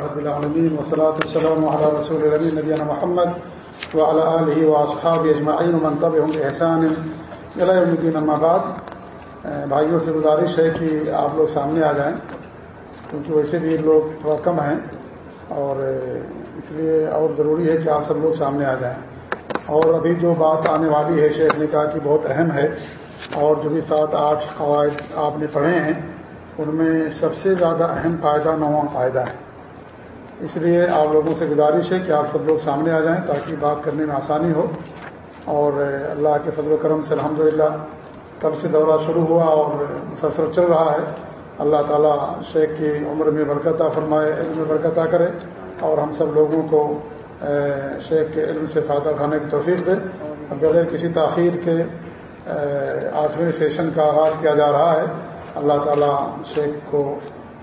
رب العالمين، والصلاة والسلام على رسول الأمين نبينا محمد وعلى آله وأصحابه أجمعين ومن طبعهم بإحسان إلى يوم الدين. أما بعد، بھائیوں، سے گزارش ہے کہ آپ لوگ سامنے آ جائیں، کیونکہ ویسے بھی لوگ تھوڑا کم ہیں اور اس لیے اور ضروری ہے کہ آپ سب لوگ سامنے آ جائیں۔ اور ابھی جو بات آنے والی ہے، شیخ نے کہا کہ بہت اہم ہے اور جو بھی سات آٹھ قواعد آپ نے پڑھے ہیں، ان میں سب سے زیادہ اہم فائدہ نواں فائدہ ہے۔ اس لیے آپ لوگوں سے گزارش ہے کہ آپ سب لوگ سامنے آ جائیں تاکہ بات کرنے میں آسانی ہو۔ اور اللہ کے فضل و کرم سے الحمدللہ کب سے دورہ شروع ہوا اور مسلسل چل رہا ہے۔ اللہ تعالیٰ شیخ کی عمر میں برکتہ فرمائے، علم میں برکتہ کرے اور ہم سب لوگوں کو شیخ کے علم سے فائدہ اٹھانے کی توفیق دے۔ بغیر کسی تاخیر کے آٹھویں سیشن کا آغاز کیا جا رہا ہے۔ اللہ تعالیٰ شیخ کو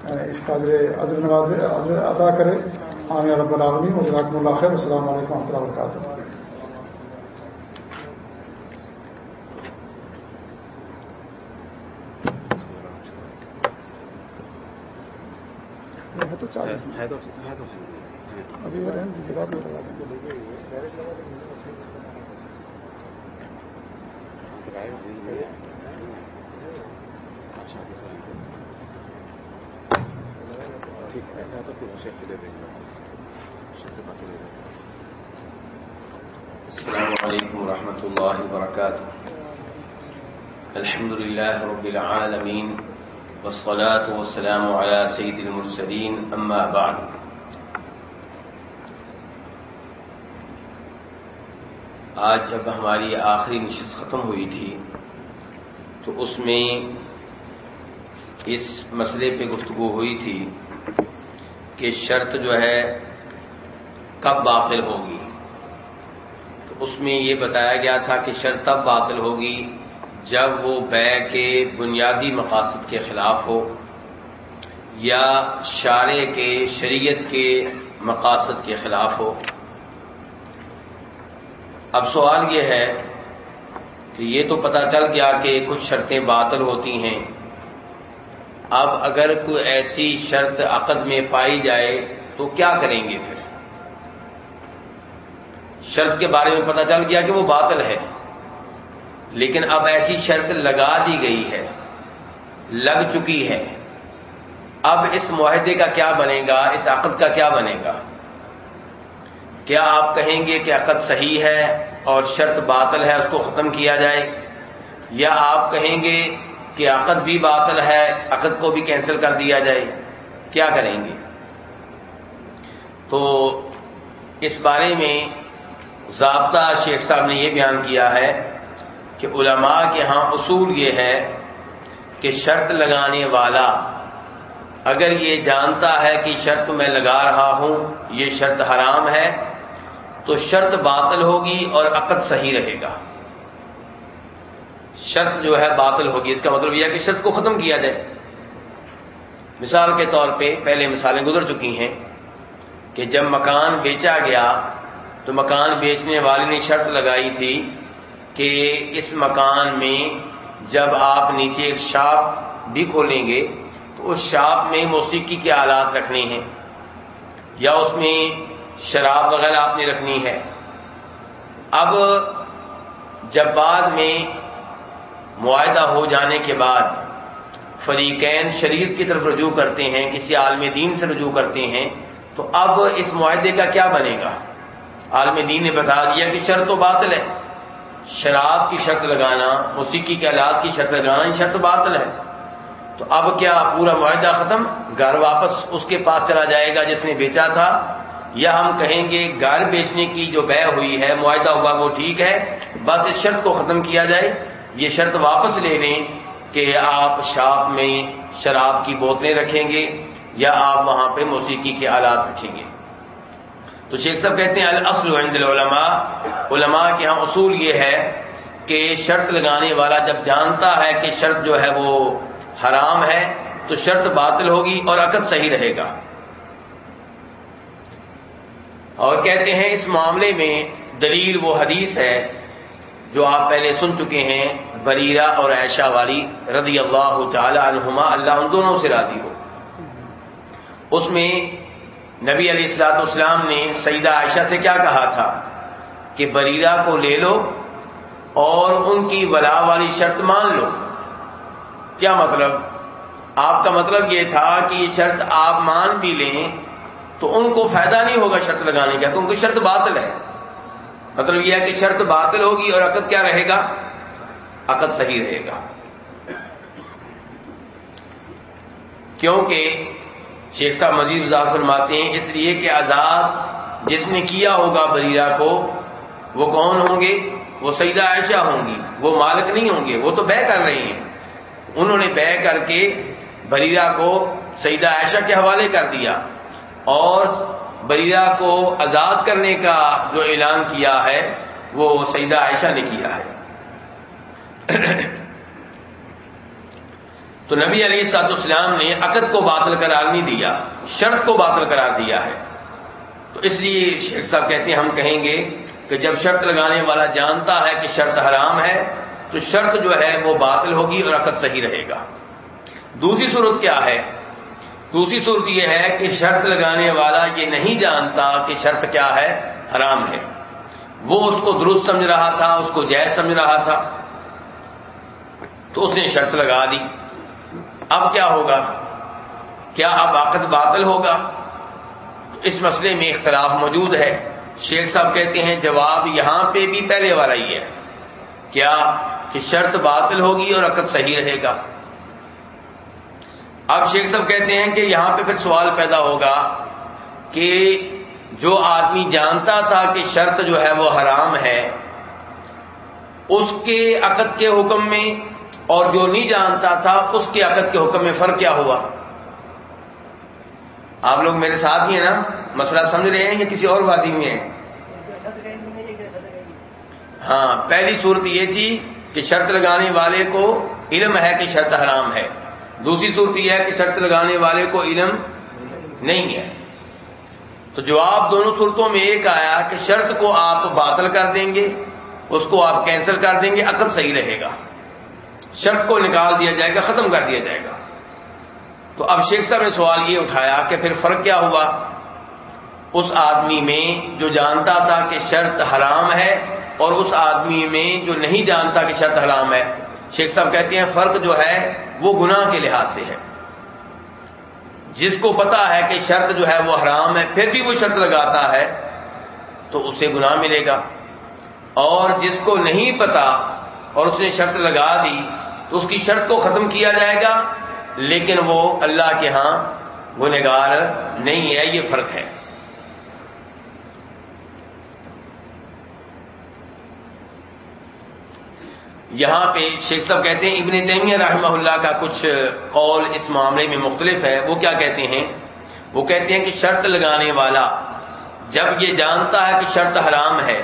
اس کا عزر نواز عزر ادا کرے۔ عام رب العالمین۔ و جزاکم اللہ خیر۔ السلام علیکم و رحمۃ اللہ وبرکاتہ۔ ابھی جواب لگا دیں۔ السلام علیکم ورحمۃ اللہ وبرکاتہ الحمد لله رب العالمين، والصلاة والسلام على سيد المرسلين، أما بعد. آج جب ہماری آخری نشست ختم ہوئی تھی، تو اس میں اس مسئلے پہ گفتگو ہوئی تھی کہ شرط جو ہے کب باطل ہوگی۔ تو اس میں یہ بتایا گیا تھا کہ شرط تب باطل ہوگی جب وہ بے کے بنیادی مقاصد کے خلاف ہو یا شارع کے، شریعت کے مقاصد کے خلاف ہو۔ اب سوال یہ ہے کہ یہ تو پتہ چل گیا کہ کچھ شرطیں باطل ہوتی ہیں۔ اب اگر کوئی ایسی شرط عقد میں پائی جائے تو کیا کریں گے پھر؟ شرط کے بارے میں پتہ چل گیا کہ وہ باطل ہے۔ لیکن اب ایسی شرط لگا دی گئی ہے۔ لگ چکی ہے۔ اب اس معاہدے کا کیا بنے گا؟ اس عقد کا کیا بنے گا؟ کیا آپ کہیں گے کہ عقد صحیح ہے اور شرط باطل ہے اس کو ختم کیا جائے؟ یا آپ کہیں گے کہ عقد بھی باطل ہے، عقد کو بھی کینسل کر دیا جائے، کیا کریں گے؟ تو اس بارے میں ضابطہ شیخ صاحب نے یہ بیان کیا ہے کہ علماء کے ہاں اصول یہ ہے کہ شرط لگانے والا اگر یہ جانتا ہے کہ شرط میں لگا رہا ہوں، یہ شرط حرام ہے، تو شرط باطل ہوگی اور عقد صحیح رہے گا۔ شرط جو ہے باطل ہوگی۔ اس کا مطلب یہ ہے کہ شرط کو ختم کیا جائے۔ مثال کے طور پہ پہلے مثالیں گزر چکی ہیں کہ جب مکان بیچا گیا تو مکان بیچنے والے نے شرط لگائی تھی کہ اس مکان میں جب آپ نیچے ایک شاپ بھی کھولیں گے تو اس شاپ میں موسیقی کے آلات رکھنے ہیں یا اس میں شراب وغیرہ آپ نے رکھنی ہے۔ اب جب بعد میں معاہدہ ہو جانے کے بعد فریقین شریف کی طرف رجوع کرتے ہیں، کسی عالم دین سے رجوع کرتے ہیں، تو اب اس معاہدے کا کیا بنے گا؟ عالم دین نے بتا دیا کہ شرط تو باطل ہے۔ شراب کی شرط لگانا موسیقی کے آلات کی شرط لگانا، یہ شرط باطل ہے۔ تو اب کیا پورا معاہدہ ختم؟ گھر واپس اس کے پاس چلا جائے گا جس نے بیچا تھا۔ یا ہم کہیں گے گھر بیچنے کی جو بے ہوئی ہے، معاہدہ ہوا وہ ٹھیک ہے، بس اس شرط کو ختم کیا جائے۔ یہ شرط واپس لے لیں کہ آپ شاپ میں شراب کی بوتلیں رکھیں گے یا آپ وہاں پہ موسیقی کے آلات رکھیں گے۔ تو شیخ صاحب کہتے ہیں اصل عند العلماء۔ علماء کے یہاں اصول یہ ہے کہ شرط لگانے والا جب جانتا ہے کہ شرط جو ہے وہ حرام ہے، تو شرط باطل ہوگی اور عقد صحیح رہے گا۔ اور کہتے ہیں، اس معاملے میں دلیل وہ حدیث ہے جو آپ پہلے سن چکے ہیں۔ بریرہ اور عائشہ والی رضی اللہ تعالی عنہما، اللہ ان دونوں سے راضی ہو۔ اس میں نبی علیہ السلاط اسلام نے سیدہ عائشہ سے کیا کہا تھا کہ بریرہ کو لے لو اور ان کی ولا والی شرط مان لو۔ کیا مطلب؟ آپ کا مطلب یہ تھا کہ یہ شرط آپ مان بھی لیں تو ان کو فائدہ نہیں ہوگا شرط لگانے کا، کیونکہ شرط باطل ہے۔ مطلب یہ ہے کہ شرط باطل ہوگی اور عقد کیا رہے گا؟ عقد صحیح رہے گا۔ کیونکہ شیخ صاحب مزید وضاحت فرماتے ہیں، اس لیے کہ آزاد جس نے کیا ہوگا بریرا کو، وہ کون ہوں گے؟ وہ سیدہ عائشہ ہوں گی، وہ مالک نہیں ہوں گے، وہ تو بے کر رہی ہیں۔ انہوں نے بے کر کے بریرا کو سیدہ عائشہ کے حوالے کر دیا۔ اور بریرا کو آزاد کرنے کا جو اعلان کیا ہے، وہ سیدہ عائشہ نے کیا ہے۔ تو نبی علی سعد اسلام نے عقد کو باطل قرار نہیں دیا، شرط کو باطل قرار دیا ہے۔ تو اس لیے شیخ صاحب کہتے ہیں، ہم کہیں گے کہ جب شرط لگانے والا جانتا ہے کہ شرط حرام ہے، تو شرط جو ہے وہ باطل ہوگی اور عقد صحیح رہے گا۔ دوسری صورت کیا ہے؟ دوسری صورت یہ ہے کہ شرط لگانے والا یہ نہیں جانتا کہ شرط کیا ہے، حرام ہے۔ وہ اس کو درست سمجھ رہا تھا، اس کو جائز سمجھ رہا تھا۔ تو اس نے شرط لگا دی۔ اب کیا ہوگا؟ کیا اب عقد باطل ہوگا؟ اس مسئلے میں اختلاف موجود ہے۔ شیخ صاحب کہتے ہیں، جواب یہاں پہ بھی پہلے والا ہی ہے۔ کیا کہ شرط باطل ہوگی اور عقد صحیح رہے گا؟ اب شیخ صاحب کہتے ہیں کہ یہاں پہ پھر سوال پیدا ہوگا کہ جو آدمی جانتا تھا کہ شرط جو ہے وہ حرام ہے، اس کے عقد کے حکم میں اور جو نہیں جانتا تھا، اس کے عقد کے حکم میں فرق کیا ہوا؟ آپ لوگ میرے ساتھ ہی ہیں نا؟ مسئلہ سمجھ رہے ہیں یا کسی اور وادی میں ہیں؟ ہاں پہلی صورت یہ تھی کہ شرط لگانے والے کو علم ہے کہ شرط حرام ہے۔ دوسری صورت یہ ہے کہ شرط لگانے والے کو علم نہیں ہے۔ تو جواب دونوں صورتوں میں ایک آیا کہ شرط کو آپ باطل کر دیں گے، اس کو آپ کینسل کر دیں گے، عقد صحیح رہے گا۔ شرط کو نکال دیا جائے گا، ختم کر دیا جائے گا۔ تو اب شیخ صاحب نے سوال یہ اٹھایا کہ پھر فرق کیا ہوا؟ اس آدمی میں جو جانتا تھا کہ شرط حرام ہے اور اس آدمی میں جو نہیں جانتا کہ شرط حرام ہے۔ شیخ صاحب کہتے ہیں فرق جو ہے، وہ گناہ کے لحاظ سے ہے۔ جس کو پتا ہے کہ شرط جو ہے وہ حرام ہے، پھر بھی وہ شرط لگاتا ہے، تو اسے گناہ ملے گا۔ اور جس کو نہیں پتا اور اس نے شرط لگا دی تو اس کی شرط کو ختم کیا جائے گا، لیکن وہ اللہ کے ہاں گنہگار نہیں ہے، یہ فرق ہے۔ یہاں پہ شیخ صاحب کہتے ہیں، ابن تیمیہ رحمہ اللہ کا کچھ قول اس معاملے میں مختلف ہے۔ وہ کیا کہتے ہیں؟ وہ کہتے ہیں کہ شرط لگانے والا، جب یہ جانتا ہے کہ شرط حرام ہے،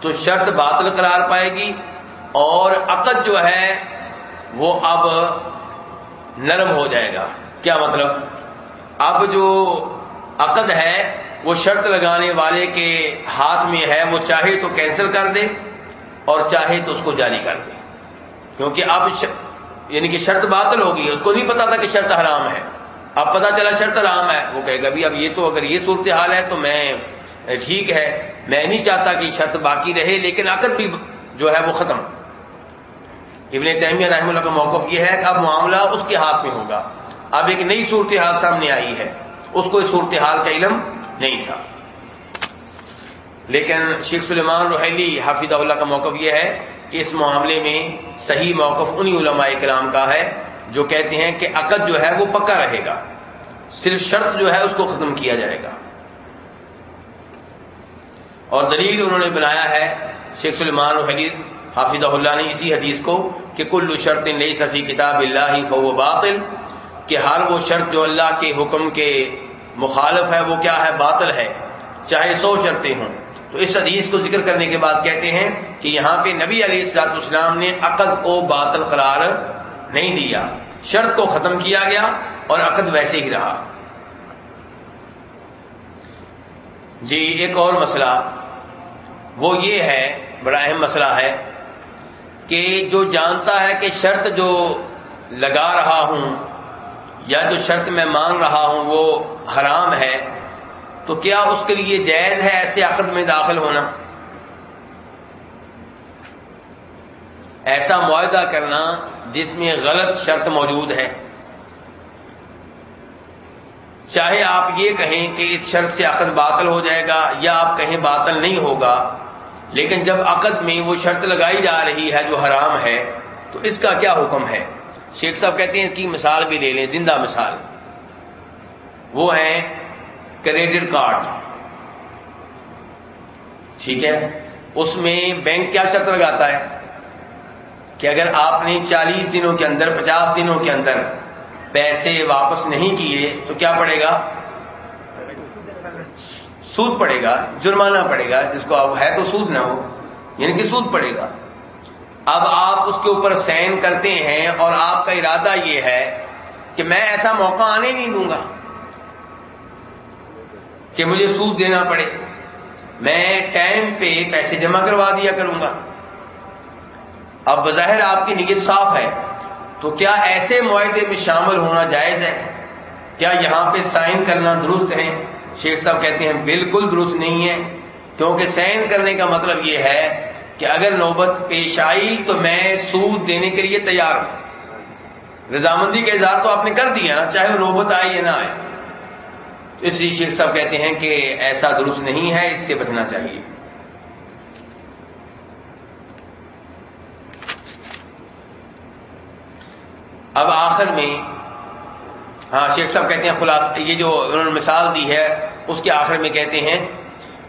تو شرط باطل قرار پائے گی اور عقد جو ہے وہ اب نرم ہو جائے گا۔ کیا مطلب؟ اب جو عقد ہے، وہ شرط لگانے والے کے ہاتھ میں ہے، وہ چاہے تو کینسل کر دے اور چاہے تو اس کو جاری کر دے۔ کیونکہ اب ش... یعنی کہ شرط باطل ہوگی اس کو نہیں پتا تھا کہ شرط حرام ہے۔ اب پتا چلا شرط حرام ہے۔ وہ کہے گا بھی اب یہ تو اگر یہ صورتحال ہے تو میں ٹھیک ہے۔ میں نہیں چاہتا کہ شرط باقی رہے، لیکن عقد بھی جو ہے وہ ختم۔ ابن تیمیہ رحم اللہ کا موقف یہ ہے کہ اب معاملہ اس کے ہاتھ میں ہوگا۔ اب ایک نئی صورتحال سامنے آئی ہے۔ اس کو اس صورتحال کا علم نہیں تھا۔ لیکن شیخ سلیمان روحیلی حافظ اللہ کا موقف یہ ہے کہ اس معاملے میں صحیح موقف انہی علماء کرام کا ہے جو کہتے ہیں کہ عقد جو ہے وہ پکا رہے گا۔ صرف شرط جو ہے اس کو ختم کیا جائے گا۔ اور دلیل انہوں نے بنایا ہے شیخ سلیمان روحیلی حافظ اللہ نے اسی حدیث کو کہ کل شرط نئی صفی کتاب اللہ فو باطل، کہ ہر وہ شرط جو اللہ کے حکم کے مخالف ہے، وہ کیا ہے؟ باطل ہے۔ چاہے سو شرطیں ہوں۔ تو اس حدیث کو ذکر کرنے کے بعد کہتے ہیں کہ یہاں پہ نبی علی السلاط اسلام نے عقد کو باطل قرار نہیں دیا۔ شرط کو ختم کیا گیا اور عقد ویسے ہی رہا۔ جی ایک اور مسئلہ۔ وہ یہ ہے، بڑا اہم مسئلہ ہے۔ کہ جو جانتا ہے کہ شرط جو لگا رہا ہوں یا جو شرط میں مان رہا ہوں وہ حرام ہے، تو کیا اس کے لیے جائز ہے ایسے عقد میں داخل ہونا؟ ایسا معاہدہ کرنا جس میں غلط شرط موجود ہے۔ چاہے آپ یہ کہیں کہ اس شرط سے عقد باطل ہو جائے گا یا آپ کہیں باطل نہیں ہوگا لیکن جب عقد میں وہ شرط لگائی جا رہی ہے جو حرام ہے، تو اس کا کیا حکم ہے؟ شیخ صاحب کہتے ہیں اس کی مثال بھی لے لیں، زندہ مثال۔ وہ ہے کریڈٹ کارڈ۔ ٹھیک ہے؟ اس میں بینک کیا شرط لگاتا ہے؟ کہ اگر آپ نے چالیس دنوں کے اندر، پچاس دنوں کے اندر پیسے واپس نہیں کیے، تو کیا پڑے گا؟ سود پڑے گا، جرمانہ پڑے گا، جس کو اب ہے تو سود نہ ہو یعنی کہ سود پڑے گا۔ اب آپ اس کے اوپر سین کرتے ہیں اور آپ کا ارادہ یہ ہے کہ میں ایسا موقع آنے نہیں دوں گا کہ مجھے سود دینا پڑے۔ میں ٹائم پہ پیسے جمع کروا دیا کروں گا۔ اب بظاہر آپ کی نیت صاف ہے۔ تو کیا ایسے معاہدے میں شامل ہونا جائز ہے؟ کیا یہاں پہ سائن کرنا درست ہے؟ شیخ صاحب کہتے ہیں بالکل درست نہیں ہے، کیونکہ سائن کرنے کا مطلب یہ ہے کہ اگر نوبت پیش آئی تو میں سود دینے کے لیے تیار ہوں۔ رضامندی کا اظہار تو آپ نے کر دیا نا، چاہے وہ نوبت آئے یا نہ آئے۔ اس لیے شیخ صاحب کہتے ہیں کہ ایسا درست نہیں ہے، اس سے بچنا چاہیے۔ اب آخر میں ہاں شیخ صاحب کہتے ہیں خلاص یہ جو انہوں نے مثال دی ہے، اس کے آخر میں کہتے ہیں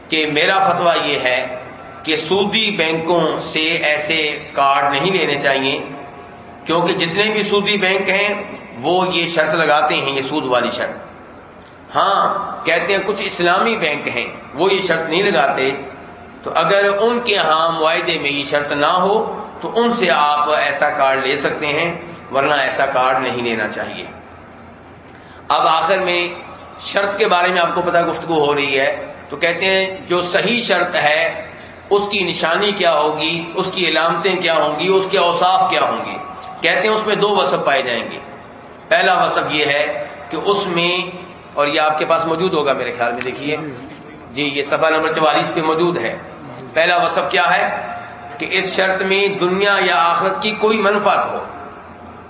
کہ میرا فتویٰ یہ ہے کہ سودی بینکوں سے ایسے کارڈ نہیں لینے چاہیے، کیونکہ جتنے بھی سودی بینک ہیں، وہ یہ شرط لگاتے ہیں، یہ سود والی شرط۔ ہاں کہتے ہیں کچھ اسلامی بینک ہیں، وہ یہ شرط نہیں لگاتے۔ تو اگر ان کے ہاں معاہدے میں یہ شرط نہ ہو، تو ان سے آپ ایسا کارڈ لے سکتے ہیں، ورنہ ایسا کارڈ نہیں لینا چاہیے۔ اب آخر میں شرط کے بارے میں آپ کو پتا گفتگو ہو رہی ہے، تو کہتے ہیں جو صحیح شرط ہے، اس کی نشانی کیا ہوگی، اس کی علامتیں کیا ہوں گی، اس کے اوصاف کیا ہوں گے؟ کہتے ہیں اس میں دو وصف پائے جائیں گے۔ پہلا وصف یہ ہے کہ اس میں، اور یہ آپ کے پاس موجود ہوگا میرے خیال میں، دیکھیے۔ جی یہ سفا نمبر چوالیس پہ موجود ہے۔ پہلا وصف کیا ہے؟ کہ اس شرط میں دنیا یا آخرت کی کوئی منفعت ہو،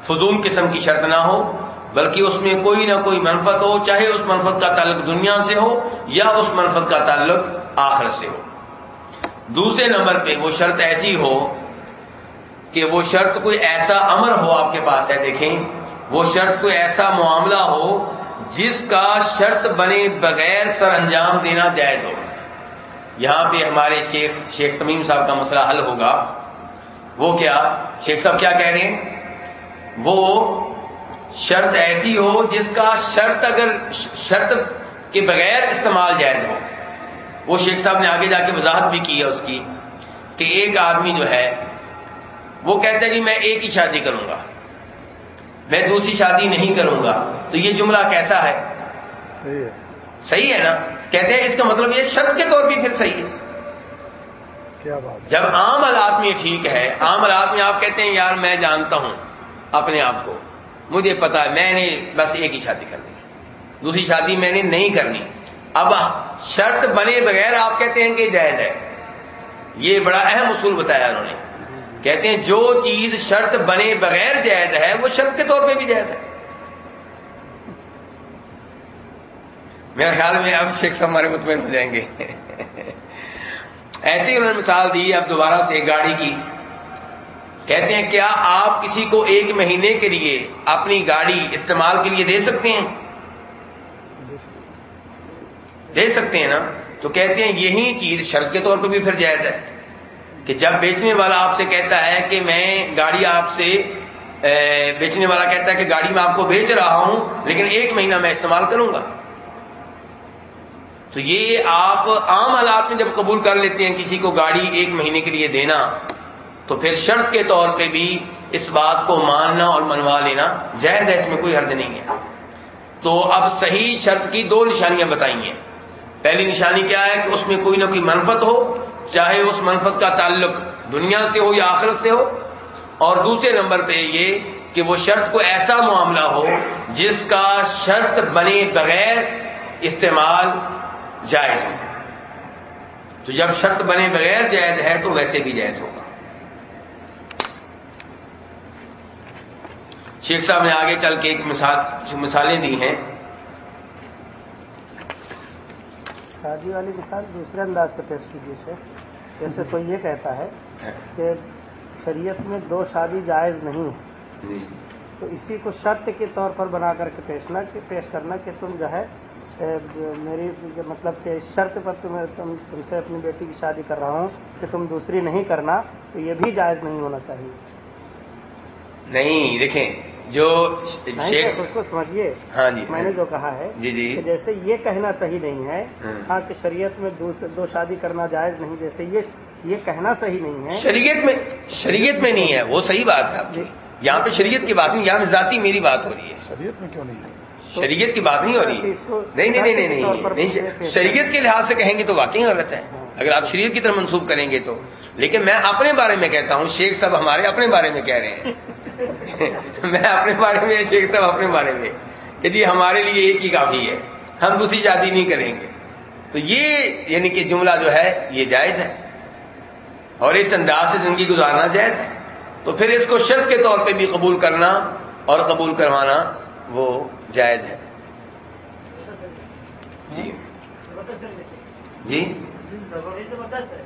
فضول قسم کی شرط نہ ہو بلکہ اس میں کوئی نہ کوئی منفت ہو، چاہے اس منفت کا تعلق دنیا سے ہو یا اس منفت کا تعلق آخرت سے ہو۔ دوسرے نمبر پہ وہ شرط ایسی ہو کہ وہ شرط کوئی ایسا امر ہو آپ کے پاس ہے، دیکھیں، وہ شرط کوئی ایسا معاملہ ہو جس کا شرط بنے بغیر سر انجام دینا جائز ہو۔ یہاں پہ ہمارے شیخ شیخ تمیم صاحب کا مسئلہ حل ہوگا۔ وہ کیا، شیخ صاحب کیا کہہ رہے ہیں؟ وہ شرط ایسی ہو جس کا شرط اگر شرط کے بغیر استعمال جائز ہو۔ وہ شیخ صاحب نے آگے جا کے وضاحت بھی کی ہے اس کی کہ ایک آدمی جو ہے وہ کہتے ہیں جی میں ایک ہی شادی کروں گا۔ میں دوسری شادی نہیں کروں گا۔ تو یہ جملہ کیسا ہے؟ صحیح ہے۔ نا؟ کہتے ہیں اس کا مطلب یہ شرط کے طور پہ پھر صحیح ہے۔ جب عام حالات میں ٹھیک ہے عام حالات میں آپ کہتے ہیں یار میں جانتا ہوں اپنے آپ کو۔ مجھے پتا میں نے بس ایک ہی شادی کرنی دوسری شادی میں نے نہیں کرنی۔ اب شرط بنے بغیر آپ کہتے ہیں کہ جائز ہے۔ یہ بڑا اہم اصول بتایا انہوں نے۔ کہتے ہیں، جو چیز شرط بنے بغیر جائز ہے، وہ شرط کے طور پہ بھی جائز ہے۔ میرے خیال میں اب شیخ ہمارے مطمئن ہو جائیں گے۔ ایسے ہی انہوں نے مثال دی اب دوبارہ سے گاڑی کی۔ کہتے ہیں، کیا آپ کسی کو ایک مہینے کے لیے اپنی گاڑی استعمال کے لیے دے سکتے ہیں؟ دے سکتے ہیں نا؟ تو کہتے ہیں، یہی چیز شرط کے طور پہ بھی پھر جائز ہے کہ جب بیچنے والا آپ سے کہتا ہے کہ میں گاڑی آپ سے بیچنے والا کہتا ہے کہ گاڑی میں آپ کو بیچ رہا ہوں، لیکن ایک مہینہ میں استعمال کروں گا۔ تو یہ آپ عام حالات میں جب قبول کر لیتے ہیں کسی کو گاڑی ایک مہینے کے لیے دینا تو پھر شرط کے طور پہ بھی اس بات کو ماننا اور منوا لینا جائز ہے اس میں کوئی حرض نہیں ہے۔ تو اب صحیح شرط کی دو نشانیاں بتائی ہیں۔ پہلی نشانی کیا ہے کہ اس میں کوئی نہ کوئی منفت ہو، چاہے اس منفت کا تعلق دنیا سے ہو یا آخرت سے ہو۔ اور دوسرے نمبر پہ یہ کہ وہ شرط کو ایسا معاملہ ہو جس کا شرط بنے بغیر استعمال جائز ہو۔ تو جب شرط بنے بغیر جائز ہے تو ویسے بھی جائز ہوگا۔ شیخ صاحب نے آگے چل کے ایک مثال مثالیں دی ہیں۔ شادی والی مثال دوسرے انداز سے پیش کیجیے شیخ۔ جیسے کوئی یہ کہتا ہے کہ شریعت میں دو شادی جائز نہیں ہے۔ جی۔ تو اسی کو شرط کے طور پر بنا کر کے پیشنا پیش کرنا کہ تم جو ہے میری مطلب کہ شرط پر تم تم تم سے اپنی بیٹی کی شادی کر رہا ہوں کہ تم دوسری نہیں کرنا تو یہ بھی جائز نہیں ہونا چاہیے۔ نہیں دیکھیں جو شیخ اس کو سمجھیے ہاں جی۔ میں نے جو کہا ہے جی جی۔ جیسے یہ کہنا صحیح نہیں ہے ہاں, ہاں، کہ شریعت میں دو شادی کرنا جائز نہیں جیسے یہ یہ کہنا صحیح نہیں ہے۔ شریعت میں شریعت میں نہیں ہے وہ صحیح بات ہے۔ جی۔ یہاں پہ شریعت کی بات نہیں یہاں پہ ذاتی میری بات ہو رہی ہے۔ شریعت میں کیوں نہیں ہے؟ شریعت کی بات نہیں ہو رہی۔ نہیں نہیں نہیں نہیں شریعت کے لحاظ سے کہیں گے تو واقعی غلط ہے۔ ہاں۔ اگر آپ شریعت کی طرف منسوخ کریں گے تو۔ لیکن میں اپنے بارے میں کہتا ہوں شیخ صاحب ہمارے اپنے بارے میں کہہ رہے ہیں۔ میں اپنے بارے میں شیخ صاحب اپنے بارے میں کہ جی ہمارے لیے ایک ہی کافی ہے، ہم دوسری شادی نہیں کریں گے۔ تو یہ یعنی کہ جملہ جو ہے، یہ جائز ہے۔ اور اس انداز سے زندگی گزارنا جائز ہے۔ تو پھر اس کو شرط کے طور پہ بھی قبول کرنا اور قبول کروانا وہ جائز ہے۔ جی۔ جی۔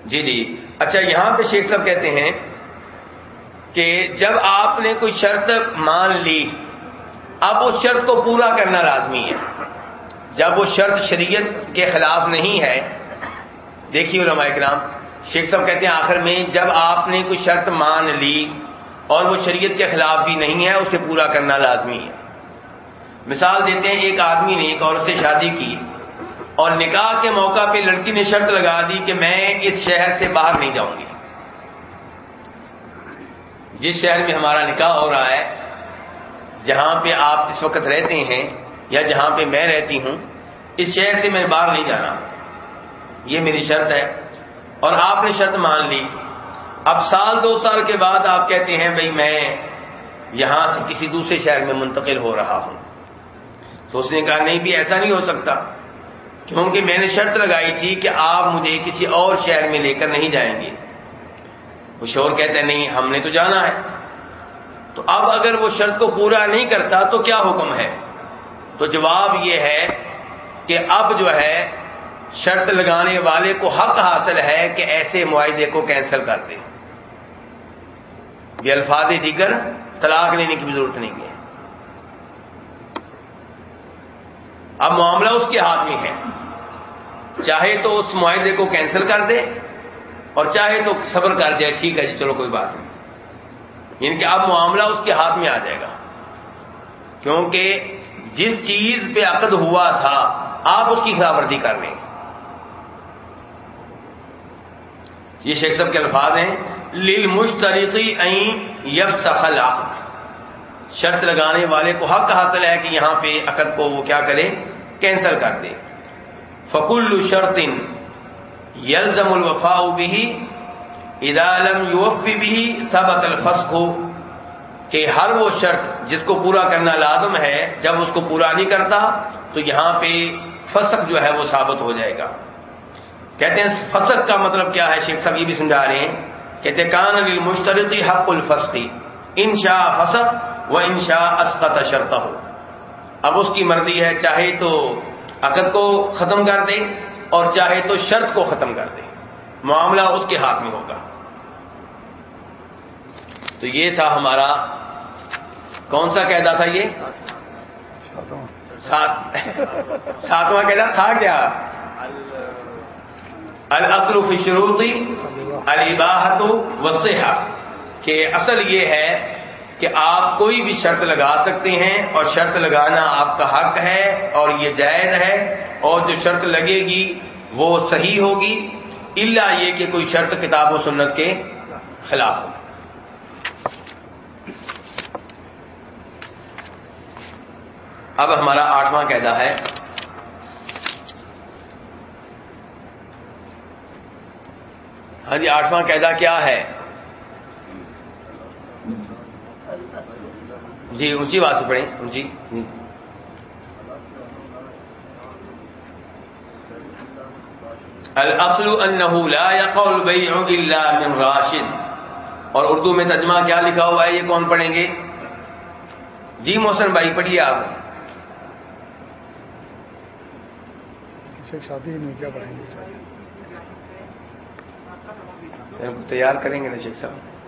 جی جی۔ اچھا یہاں پہ شیخ صاحب کہتے ہیں کہ جب آپ نے کوئی شرط مان لی، اب اس شرط کو پورا کرنا لازمی ہے۔ جب وہ شرط شریعت کے خلاف نہیں ہے، دیکھیے علماء اکرام، شیخ صاحب کہتے ہیں آخر میں جب آپ نے کوئی شرط مان لی اور وہ شریعت کے خلاف بھی نہیں ہے، اسے پورا کرنا لازمی ہے۔ مثال دیتے ہیں، ایک آدمی نے، ایک عورت سے شادی کی اور نکاح کے موقع پہ لڑکی نے شرط لگا دی کہ میں اس شہر سے باہر نہیں جاؤں گی۔ جس شہر میں ہمارا نکاح ہو رہا ہے، جہاں پہ آپ اس وقت رہتے ہیں یا جہاں پہ میں رہتی ہوں، اس شہر سے میں باہر نہیں جانا۔ یہ میری شرط ہے۔ اور آپ نے شرط مان لی۔ اب سال دو سال کے بعد آپ کہتے ہیں، بھائی، میں یہاں سے کسی دوسرے شہر میں منتقل ہو رہا ہوں۔ تو اس نے کہا، نہیں بھی ایسا نہیں ہو سکتا۔ کیونکہ میں نے شرط لگائی تھی کہ آپ مجھے کسی اور شہر میں لے کر نہیں جائیں گے۔ وہ شور کہتے ہیں، نہیں، ہم نے تو جانا ہے۔ تو اب اگر وہ شرط کو پورا نہیں کرتا تو کیا حکم ہے؟ تو جواب یہ ہے کہ اب جو ہے، شرط لگانے والے کو حق حاصل ہے کہ ایسے معاہدے کو کینسل کر دے۔ یہ الفاظ دیگر طلاق لینے کی بھی ضرورت نہیں ہے۔ اب معاملہ اس کے ہاتھ میں ہے۔ چاہے تو اس معاہدے کو کینسل کر دے۔ اور چاہے تو صبر کر جائے، ٹھیک ہے جی چلو کوئی بات نہیں۔ یعنی کہ اب معاملہ اس کے ہاتھ میں آ جائے گا۔ کیونکہ جس چیز پہ عقد ہوا تھا، آپ اس کی خلاف ورزی کر رہے ہیں یہ شیخ صاحب کے الفاظ ہیں لیل مشترقی یب سخل عقد شرط لگانے والے کو حق حاصل ہے کہ یہاں پہ عقد کو وہ کیا کرے، کینسل کر دے۔ فکل شرطن یلزم الوفا بھی ادالم یوف بھی سبق الفسق. ہو کہ ہر وہ شرط جس کو پورا کرنا لازم ہے، جب اس کو پورا نہیں کرتا، تو یہاں پہ فسق جو ہے وہ ثابت ہو جائے گا۔ کہتے ہیں، فسق کا مطلب کیا ہے؟ شیخ صاحب یہ بھی سمجھا رہے ہیں۔ کہتے کان علی مشترقی حق الفسقی ان شاء فسق و ان شاء اسقط شرط ہو اب اس کی مرضی ہے، چاہے تو عقد کو ختم کر دے اور چاہے تو شرط کو ختم کر دے۔ معاملہ اس کے ہاتھ میں ہوگا۔ تو یہ تھا ہمارا، کون سا قیدا تھا یہ؟ سات ساتواں قیدا تھا کیا؟ فی شروطی الباحت وسیحا کہ اصل یہ ہے کہ آپ کوئی بھی شرط لگا سکتے ہیں اور شرط لگانا آپ کا حق ہے اور یہ جائز ہے اور جو شرط لگے گی وہ صحیح ہوگی اللہ یہ کہ کوئی شرط کتاب و سنت کے خلاف ہوگی اب ہمارا آٹھواں قیدا ہے۔ ہاں جی آٹھواں قیدا کیا ہے؟ جی اونچی بات سے پڑھیں۔ اونچی۔ انه لا يقول البيع الا من راشد۔ اور اردو میں ترجمہ کیا لکھا ہوا ہے یہ کون پڑھیں گے؟ جی محسن بھائی پڑھیے آپ۔ شادی کیا پڑھیں گے؟ تیار کریں گے نا شیخ صاحب؟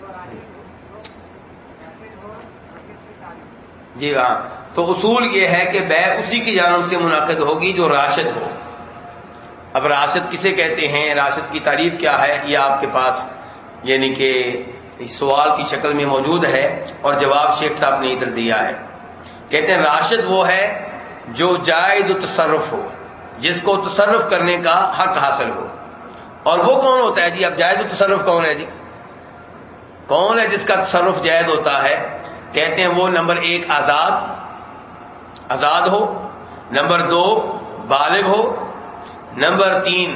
جی ہاں۔ تو اصول یہ ہے کہ بے اسی کی جانب سے منعقد ہوگی جو راشد ہو۔ اب راشد کسے کہتے ہیں؟ راشد کی تعریف کیا ہے؟ یہ آپ کے پاس یعنی کہ سوال کی شکل میں موجود ہے اور جواب شیخ صاحب نے ادھر دیا ہے۔ کہتے ہیں راشد وہ ہے جو جائز تصرف ہو، جس کو تصرف کرنے کا حق حاصل ہو۔ اور وہ کون ہوتا ہے جی؟ اب جائز تصرف کون ہے جی؟ کون ہے جس کا تصرف جائز ہوتا ہے؟ کہتے ہیں وہ نمبر ایک آزاد آزاد ہو، نمبر دو بالغ ہو، نمبر تین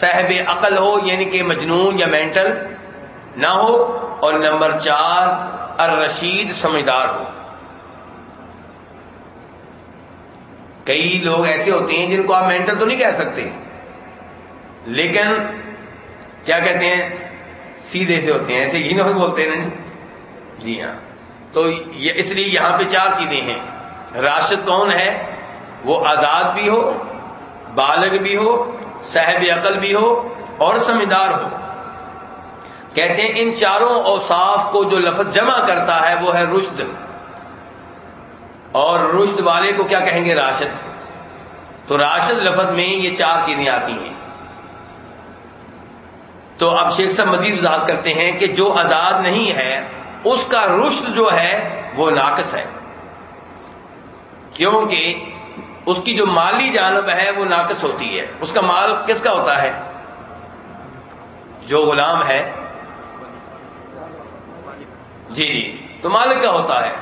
صاحب عقل ہو یعنی کہ مجنون یا مینٹل نہ ہو، اور نمبر چار الرشید سمجھدار ہو۔ کئی لوگ ایسے ہوتے ہیں جن کو آپ مینٹل تو نہیں کہہ سکتے، لیکن کیا کہتے ہیں؟ سیدھے سے ہوتے ہیں، ایسے ہی نہیں بولتے نا جی ہاں۔ تو اس لیے یہاں پہ چار چیزیں ہیں۔ راشد کون ہے؟ وہ آزاد بھی ہو، بالغ بھی ہو، صاحب عقل بھی ہو اور سمجھدار ہو۔ کہتے ہیں ان چاروں اوصاف کو جو لفظ جمع کرتا ہے وہ ہے رشد۔ اور رشد والے کو کیا کہیں گے؟ راشد۔ تو راشد لفظ میں یہ چار چیزیں آتی ہیں۔ تو اب شیخ صاحب مزید وضاحت کرتے ہیں کہ جو آزاد نہیں ہے اس کا رشد جو ہے وہ ناقص ہے۔ کیونکہ اس کی جو مالی جانب ہے وہ ناقص ہوتی ہے۔ اس کا مال کس کا ہوتا ہے؟ جو غلام ہے۔ جی جی تو مالک کا ہوتا ہے۔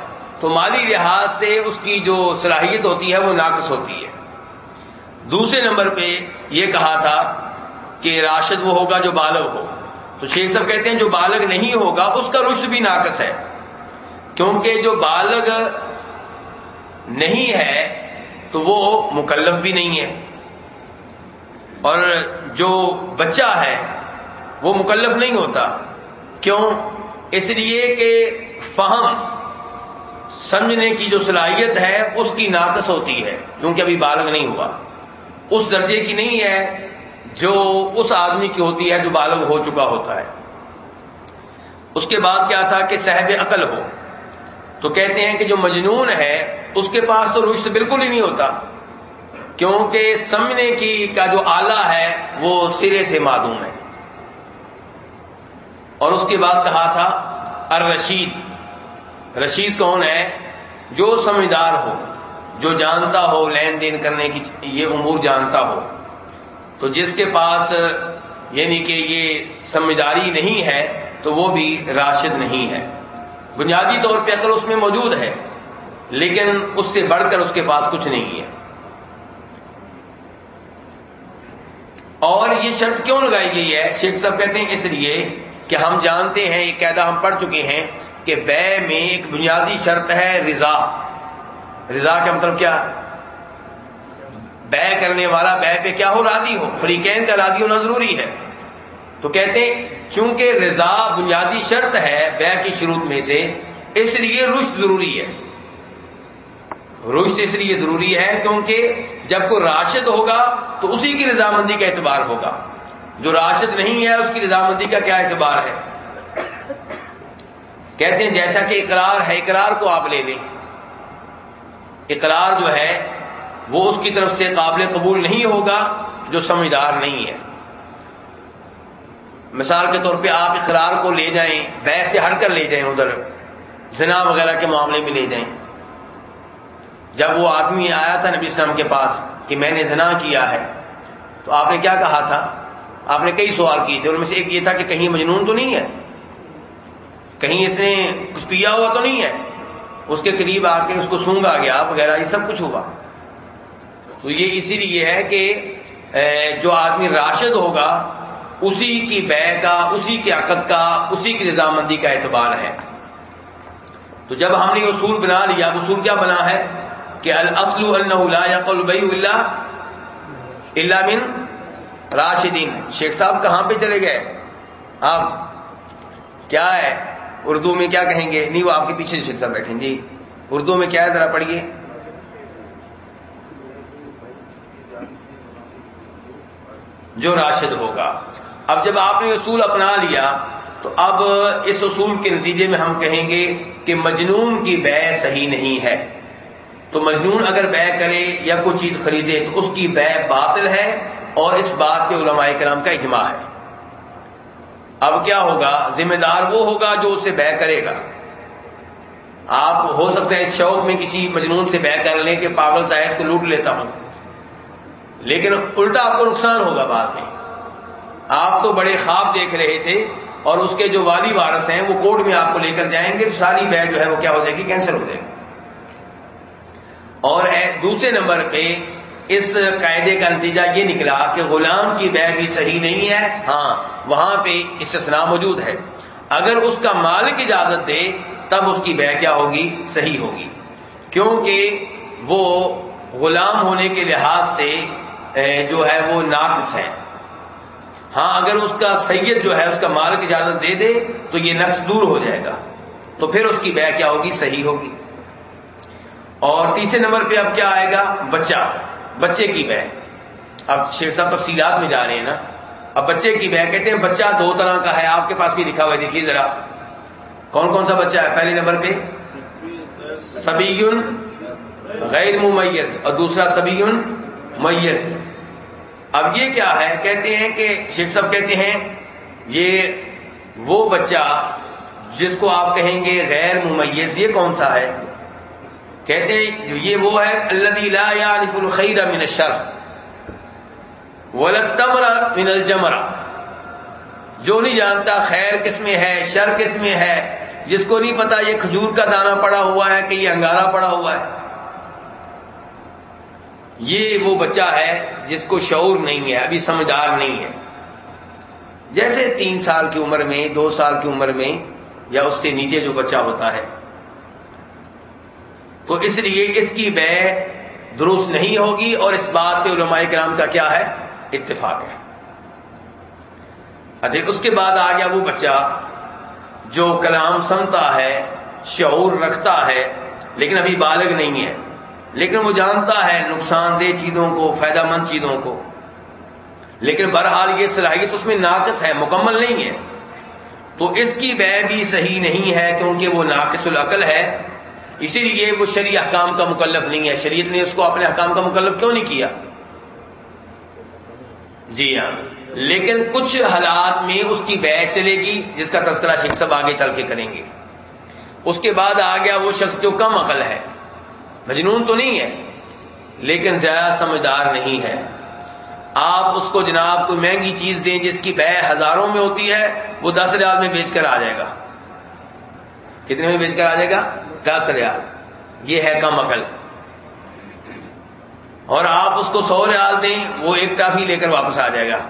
تو مالی لحاظ سے اس کی جو صلاحیت ہوتی ہے وہ ناقص ہوتی ہے۔ دوسرے نمبر پہ یہ کہا تھا کہ راشد وہ ہوگا جو بالغ ہو۔ تو شیخ صاحب کہتے ہیں جو بالغ نہیں ہوگا، اس کا رشد بھی ناقص ہے۔ کیونکہ جو بالغ نہیں ہے، تو وہ مکلف بھی نہیں ہے۔ اور جو بچہ ہے، وہ مکلف نہیں ہوتا۔ کیوں؟ اس لیے کہ فہم، سمجھنے کی جو صلاحیت ہے، اس کی ناقص ہوتی ہے۔ کیونکہ ابھی بالغ نہیں ہوا۔ اس درجے کی نہیں ہے جو اس آدمی کی ہوتی ہے جو بالغ ہو چکا ہوتا ہے۔ اس کے بعد کیا تھا کہ صاحب عقل ہو۔ تو کہتے ہیں کہ جو مجنون ہے، اس کے پاس تو رشت بالکل ہی نہیں ہوتا۔ کیونکہ سمجھنے کی کا جو آلہ ہے، وہ سرے سے معلوم ہے۔ اور اس کے بعد کہا تھا، الرشید۔ رشید کون ہے؟ جو سمجھدار ہو، جو جانتا ہو، لین دین کرنے کی یہ امور جانتا ہو۔ تو جس کے پاس یعنی کہ یہ سمجھداری نہیں ہے، تو وہ بھی راشد نہیں ہے۔ بنیادی طور پہ اگر اس میں موجود ہے، لیکن اس سے بڑھ کر اس کے پاس کچھ نہیں ہے۔ اور یہ شرط کیوں لگائی گئی ہے؟ شیخ صاحب کہتے ہیں اس لیے کہ ہم جانتے ہیں، یہ قاعدہ ہم پڑھ چکے ہیں کہ بے میں ایک بنیادی شرط ہے رضا۔ رضا کا مطلب کیا؟ بے کرنے والا بے پہ کیا ہو راضی ہو؟ فریقین کا راضی ہونا ضروری ہے۔ تو کہتے ہیں، چونکہ رضا بنیادی شرط ہے بے کی شروع میں سے، اس لیے رشت ضروری ہے۔ رشت اس لیے ضروری ہے کیونکہ جب کوئی راشد ہوگا تو اسی کی رضامندی کا اعتبار ہوگا۔ جو راشد نہیں ہے، اس کی رضامندی کا کیا اعتبار ہے؟ کہتے ہیں، جیسا کہ اقرار ہے، اقرار کو آپ لے لیں۔ اقرار جو ہے وہ اس کی طرف سے قابل قبول نہیں ہوگا جو سمجھدار نہیں ہے۔ مثال کے طور پہ آپ اقرار کو لے جائیں بیس سے ہٹ کر لے جائیں، ادھر زنا وغیرہ کے معاملے میں لے جائیں۔ جب وہ آدمی آیا تھا نبی اسلام کے پاس کہ میں نے زنا کیا ہے، تو آپ نے کیا کہا تھا؟ آپ نے کئی سوال کیے تھے، ان میں سے ایک یہ تھا کہ کہیں مجنون تو نہیں ہے؟ کہیں اس نے کچھ پیا ہوا تو نہیں ہے؟ اس کے قریب آ کے اس کو سونگا گیا، وغیرہ، یہ سب کچھ ہوا۔ تو یہ اسی لیے ہے کہ جو آدمی راشد ہوگا، اسی کی بے کا، اسی کی عقد کا، اسی کی رضامندی کا اعتبار ہے۔ تو جب ہم نے اصول بنا لیا اصول کیا بنا ہے؟ کہ الاصل اللہ یا اللہ من راشدین۔ شیخ صاحب کہاں پہ چلے گئے؟ آپ، کیا ہے؟ اردو میں کیا کہیں گے؟ نہیں، وہ آپ کے پیچھے شیخ صاحب بیٹھیں۔ جی اردو میں کیا ہے؟ ذرا پڑھیے۔ جو راشد ہوگا۔ اب جب آپ نے اصول اپنا لیا، تو اب اس اصول کے نتیجے میں ہم کہیں گے کہ مجنون کی بے صحیح نہیں ہے۔ تو مجنون اگر بے کرے یا کوئی چیز خریدے، تو اس کی بے باطل ہے اور اس بات پہ علماء کرام کا اجماع ہے۔ اب کیا ہوگا؟ ذمہ دار وہ ہوگا جو اسے بے کرے گا۔ آپ ہو سکتے ہیں اس شوق میں کسی مجنون سے بے کر لیں کہ پاگل سائز کو لوٹ لیتا ہوں۔ لیکن الٹا آپ کو نقصان ہوگا بعد میں۔ آپ تو بڑے خواب دیکھ رہے تھے اور اس کے جو والی وارث ہیں وہ کورٹ میں آپ کو لے کر جائیں گے، ساری بے جو ہے وہ کیا ہو جائے گی؟ کینسل ہو جائے گی۔ اور دوسرے نمبر پہ اس قاعدے کا نتیجہ یہ نکلا کہ غلام کی بے بھی صحیح نہیں ہے۔ ہاں وہاں پہ استثناء موجود ہے۔ اگر اس کا مالک اجازت دے، تب اس کی بے کیا ہوگی؟ صحیح ہوگی۔ کیونکہ وہ غلام ہونے کے لحاظ سے جو ہے وہ ناقص ہے۔ ہاں اگر اس کا سید جو ہے، اس کا مالک اجازت دے دے، تو یہ نقص دور ہو جائے گا۔ تو پھر اس کی بے کیا ہوگی؟ صحیح ہوگی۔ اور تیسرے نمبر پہ اب کیا آئے گا؟ بچہ۔ بچے کی بہ اب شیخ صاحب تفصیلات میں جا رہے ہیں نا۔ اب بچے کی بہ کہتے ہیں، بچہ دو طرح کا ہے۔ آپ کے پاس بھی لکھا ہوا ہے، دیکھیے ذرا۔ کون کون سا بچہ ہے؟ پہلے نمبر پہ۔ سبی غیر ممیز۔ اور دوسرا سبیون۔ سبی اب یہ کیا ہے؟ کہتے ہیں کہ شیخ صاحب کہتے ہیں، یہ وہ بچہ جس کو آپ کہیں گے غیر ممیز، یہ کون سا ہے؟ کہتے ہیں یہ وہ ہے اللہ لا یعرف الخیر من الشر ولتمر من الجمرہ جو نہیں جانتا خیر کس میں ہے، شر کس میں ہے، جس کو نہیں پتا، یہ کھجور کا دانہ پڑا ہوا ہے کہ یہ انگارہ پڑا ہوا ہے۔ یہ وہ بچہ ہے جس کو شعور نہیں ہے، ابھی سمجھدار نہیں ہے۔ جیسے تین سال کی عمر میں، دو سال کی عمر میں یا اس سے نیچے جو بچہ ہوتا ہے۔ تو اس لیے اس کی بے درست نہیں ہوگی اور اس بات پہ علماء کرام کا کیا ہے؟ اتفاق ہے۔ اچھا اس کے بعد آ گیا وہ بچہ جو کلام سنتا ہے، شعور رکھتا ہے، لیکن ابھی بالغ نہیں ہے۔ لیکن وہ جانتا ہے نقصان دہ چیزوں کو، فائدہ مند چیزوں کو۔ لیکن بہرحال یہ صلاحیت اس میں ناقص ہے، مکمل نہیں ہے۔ تو اس کی بے بھی صحیح نہیں ہے کیونکہ وہ ناقص العقل ہے۔ اسی لیے وہ شریع احکام کا مکلف نہیں ہے۔ شریعت نے اس کو اپنے احکام کا مکلف کیوں نہیں کیا؟ جی ہاں۔ لیکن کچھ حالات میں اس کی بے چلے گی، جس کا تذکرہ شیخ صاحب آگے چل کے کریں گے۔ اس کے بعد آ گیا وہ شخص جو کم عقل ہے۔ مجنون تو نہیں ہے، لیکن زیادہ سمجھدار نہیں ہے۔ آپ اس کو جناب کوئی مہنگی چیز دیں جس کی بے ہزاروں میں ہوتی ہے، وہ دس ریال میں بیچ کر آ جائے گا۔ کتنے میں بیچ کر آ جائے گا؟ دس ریال۔ یہ ہے کم عقل۔ اور آپ اس کو سو ریال دیں، وہ ایک ٹافی لے کر واپس آ جائے گا۔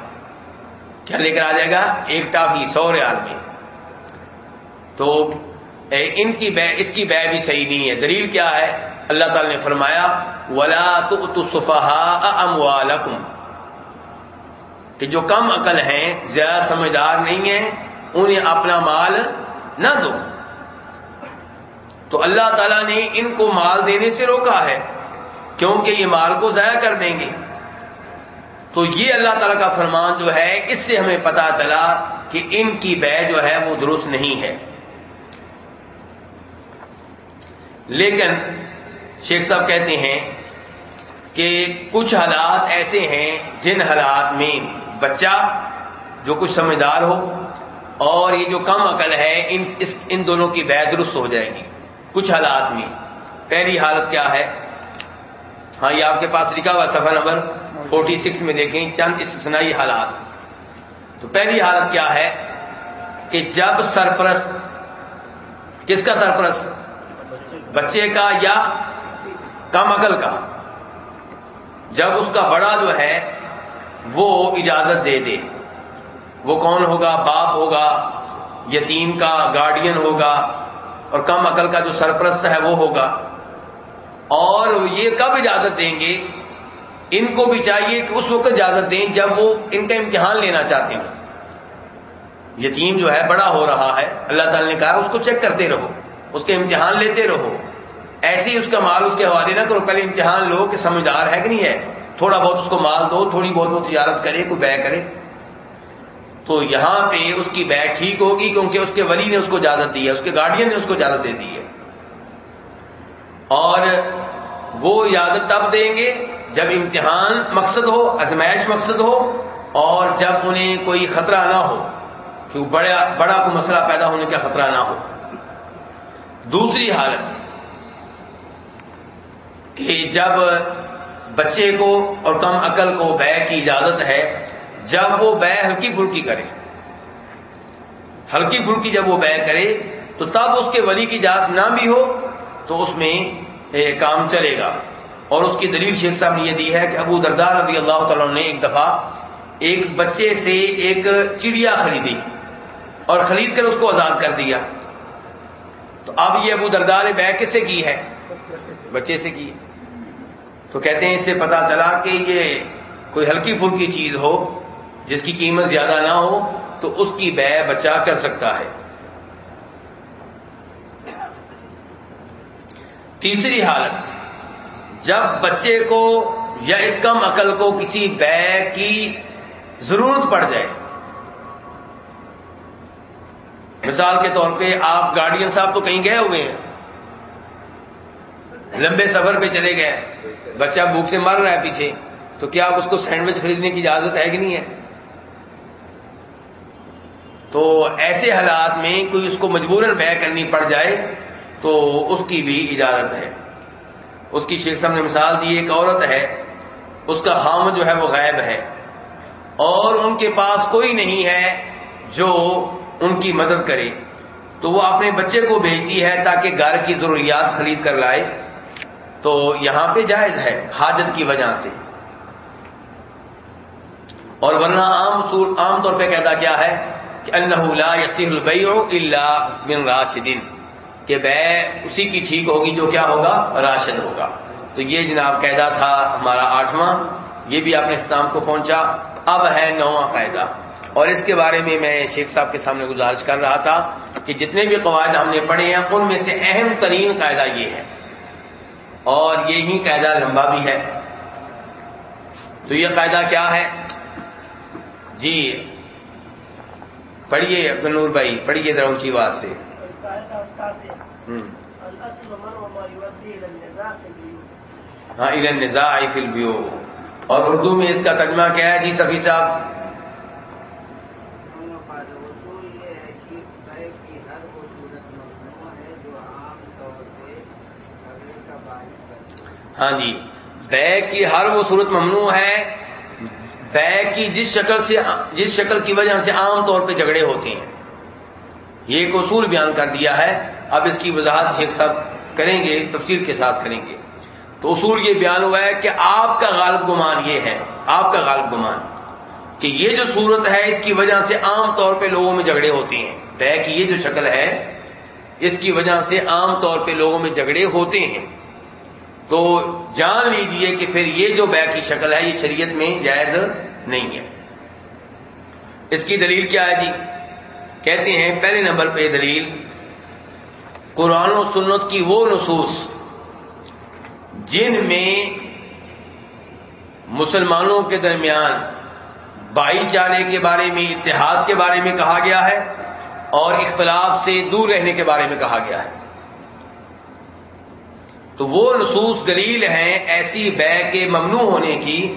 کیا لے کر آ جائے گا؟ ایک ٹافی، سو ریال میں۔ تو ان کی بے، اس کی بے بھی صحیح نہیں ہے۔ دلیل کیا ہے؟ اللہ تعالی نے فرمایا، ولا ام کہ جو کم عقل ہیں، زیادہ سمجھدار نہیں ہیں، انہیں اپنا مال نہ دو۔ تو اللہ تعالیٰ نے ان کو مال دینے سے روکا ہے، کیونکہ یہ مال کو ضائع کر دیں گے۔ تو یہ اللہ تعالیٰ کا فرمان جو ہے، اس سے ہمیں پتا چلا کہ ان کی بے جو ہے، وہ درست نہیں ہے۔ لیکن شیخ صاحب کہتے ہیں کہ کچھ حالات ایسے ہیں جن حالات میں بچہ جو کچھ سمجھدار ہو اور یہ جو کم عقل ہے، ان ان دونوں کی بے درست ہو جائے گی۔ کچھ حالات میں۔ پہلی حالت کیا ہے؟ ہاں یہ آپ کے پاس لکھا ہوا سفر نمبر فورٹی سکس میں دیکھیں۔ چند استثنائی حالات۔ تو پہلی حالت کیا ہے کہ جب سرپرست کس کا سرپرست؟ بچے کا یا کم عقل کا۔ جب اس کا بڑا جو ہے، وہ اجازت دے دے۔ وہ کون ہوگا؟ باپ ہوگا، یتیم کا گارڈین ہوگا۔ اور کم عقل کا جو سرپرست ہے، وہ ہوگا۔ اور یہ کب اجازت دیں گے؟ ان کو بھی چاہیے کہ اس وقت اجازت دیں جب وہ ان کا امتحان لینا چاہتے ہوں۔ یتیم جو ہے، بڑا ہو رہا ہے۔ اللہ تعالی نے کہا، اس کو چیک کرتے رہو۔ اس کے امتحان لیتے رہو۔ ایسے ہی اس کا مال اس کے حوالے نہ کرو۔ پہلے امتحان لو کہ سمجھدار ہے کہ نہیں ہے۔ تھوڑا بہت اس کو مال دو، تھوڑی بہت وہ تجارت کرے، کوئی بے کرے۔ تو یہاں پہ اس کی بے ٹھیک ہوگی کیونکہ اس کے ولی نے اس کو اجازت دی ہے، اس کے گارڈین نے اس کو اجازت دے دی ہے۔ اور وہ اجازت تب دیں گے جب امتحان مقصد ہو ازمائش مقصد ہو اور جب انہیں کوئی خطرہ نہ ہو۔ کہ بڑا بڑا کوئی مسئلہ پیدا ہونے کا خطرہ نہ ہو۔ دوسری حالت کہ جب بچے کو اور کم عقل کو بے کی اجازت ہے، جب وہ بے ہلکی پھلکی کرے۔ ہلکی پھلکی جب وہ بے کرے، تو تب اس کے ولی کی اجازت نہ بھی ہو، تو اس میں کام چلے گا۔ اور اس کی دلیل شیخ صاحب نے یہ دی ہے کہ ابو دردار رضی اللہ تعالیٰ نے ایک دفعہ ایک بچے سے ایک چڑیا خریدی اور خرید کر اس کو آزاد کر دیا۔ تو اب یہ ابو دردار نے بے کس سے کی ہے؟ بچے سے کی۔ تو کہتے ہیں اس سے پتا چلا کہ یہ کوئی ہلکی پھلکی چیز ہو، جس کی قیمت زیادہ نہ ہو، تو اس کی بے بچا کر سکتا ہے۔ تیسری حالت، جب بچے کو یا اس کم عقل کو کسی بے کی ضرورت پڑ جائے۔ مثال کے طور پہ آپ گارڈین صاحب تو کہیں گئے ہوئے ہیں، لمبے سفر پہ چلے گئے۔ بچہ بھوک سے مر رہا ہے پیچھے، تو کیا اس کو سینڈوچ خریدنے کی اجازت ہے کہ نہیں ہے؟ تو ایسے حالات میں کوئی اس کو مجبوراً بے کرنی پڑ جائے، تو اس کی بھی اجازت ہے۔ اس کی شیخ صاحب نے مثال دی، ایک عورت ہے، اس کا خام جو ہے وہ غائب ہے۔ اور ان کے پاس کوئی نہیں ہے جو ان کی مدد کرے۔ تو وہ اپنے بچے کو بھیجتی ہے تاکہ گھر کی ضروریات خرید کر لائے۔ تو یہاں پہ جائز ہے حاجت کی وجہ سے۔ اور ورنہ عام عام طور پہ کہتا کیا ہے کہ اللہ لا یسیح البیع الا من راشدین۔ کہ بے اسی کی ٹھیک ہوگی جو کیا ہوگا؟ راشد ہوگا۔ تو یہ جناب قاعدہ تھا ہمارا آٹھواں، یہ بھی اپنے اختتام کو پہنچا۔ اب ہے نواں قاعدہ۔ اور اس کے بارے میں میں شیخ صاحب کے سامنے گزارش کر رہا تھا کہ جتنے بھی قواعد ہم نے پڑھے ہیں، ان میں سے اہم ترین قاعدہ یہ ہے۔ اور یہی قاعدہ لمبا بھی ہے۔ تو یہ قاعدہ کیا ہے؟ جی پڑھیے عبد النور بھائی، پڑھیے ذرا اونچی بات سے۔ ہاں نظا فل بیو اور اردو میں اس کا ترجمہ کیا ہے؟ جی سبھی صاحب۔ ہاں جی۔ بے کی ہر وہ صورت ممنوع ہے۔ بے کی جس شکل سے، جس شکل کی وجہ سے عام طور پہ جھگڑے ہوتے ہیں۔ یہ ایک اصول بیان کر دیا ہے۔ اب اس کی وضاحت شیخ صاحب کریں گے تفصیل کے ساتھ کریں گے۔ تو اصول یہ بیان ہوا ہے کہ آپ کا غالب گمان یہ ہے، آپ کا غالب گمان کہ یہ جو صورت ہے، اس کی وجہ سے عام طور پہ لوگوں میں جھگڑے ہوتے ہیں۔ بے کی یہ جو شکل ہے، اس کی وجہ سے عام طور پہ لوگوں میں جھگڑے ہوتے ہیں۔ تو جان لیجیے کہ پھر یہ جو بے کی شکل ہے، یہ شریعت میں جائز نہیں ہے۔ اس کی دلیل کیا ہے جی؟ کہتے ہیں، پہلے نمبر پہ دلیل، قرآن و سنت کی وہ نصوص جن میں مسلمانوں کے درمیان بھائی چارے کے بارے میں، اتحاد کے بارے میں کہا گیا ہے اور اختلاف سے دور رہنے کے بارے میں کہا گیا ہے۔ تو وہ نصوص دلیل ہیں ایسی بے کے ممنوع ہونے کی،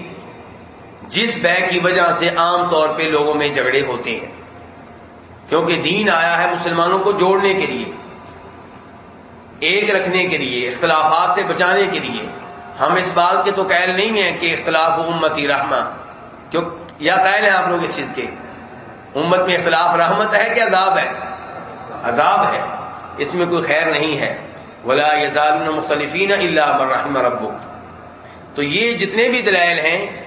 جس بے کی وجہ سے عام طور پہ لوگوں میں جھگڑے ہوتے ہیں۔ کیونکہ دین آیا ہے مسلمانوں کو جوڑنے کے لیے، ایک رکھنے کے لیے، اختلافات سے بچانے کے لیے۔ ہم اس بات کے تو قائل نہیں ہیں کہ اختلاف امتی رحمہ۔ کیوں؟ یا قائل ہیں آپ لوگ اس چیز کے؟ امت میں اختلاف رحمت ہے کہ عذاب ہے؟ عذاب ہے۔ اس میں کوئی خیر نہیں ہے۔ ولا یزال مختلفین اللہ مرحم رب تو یہ جتنے بھی دلائل ہیں،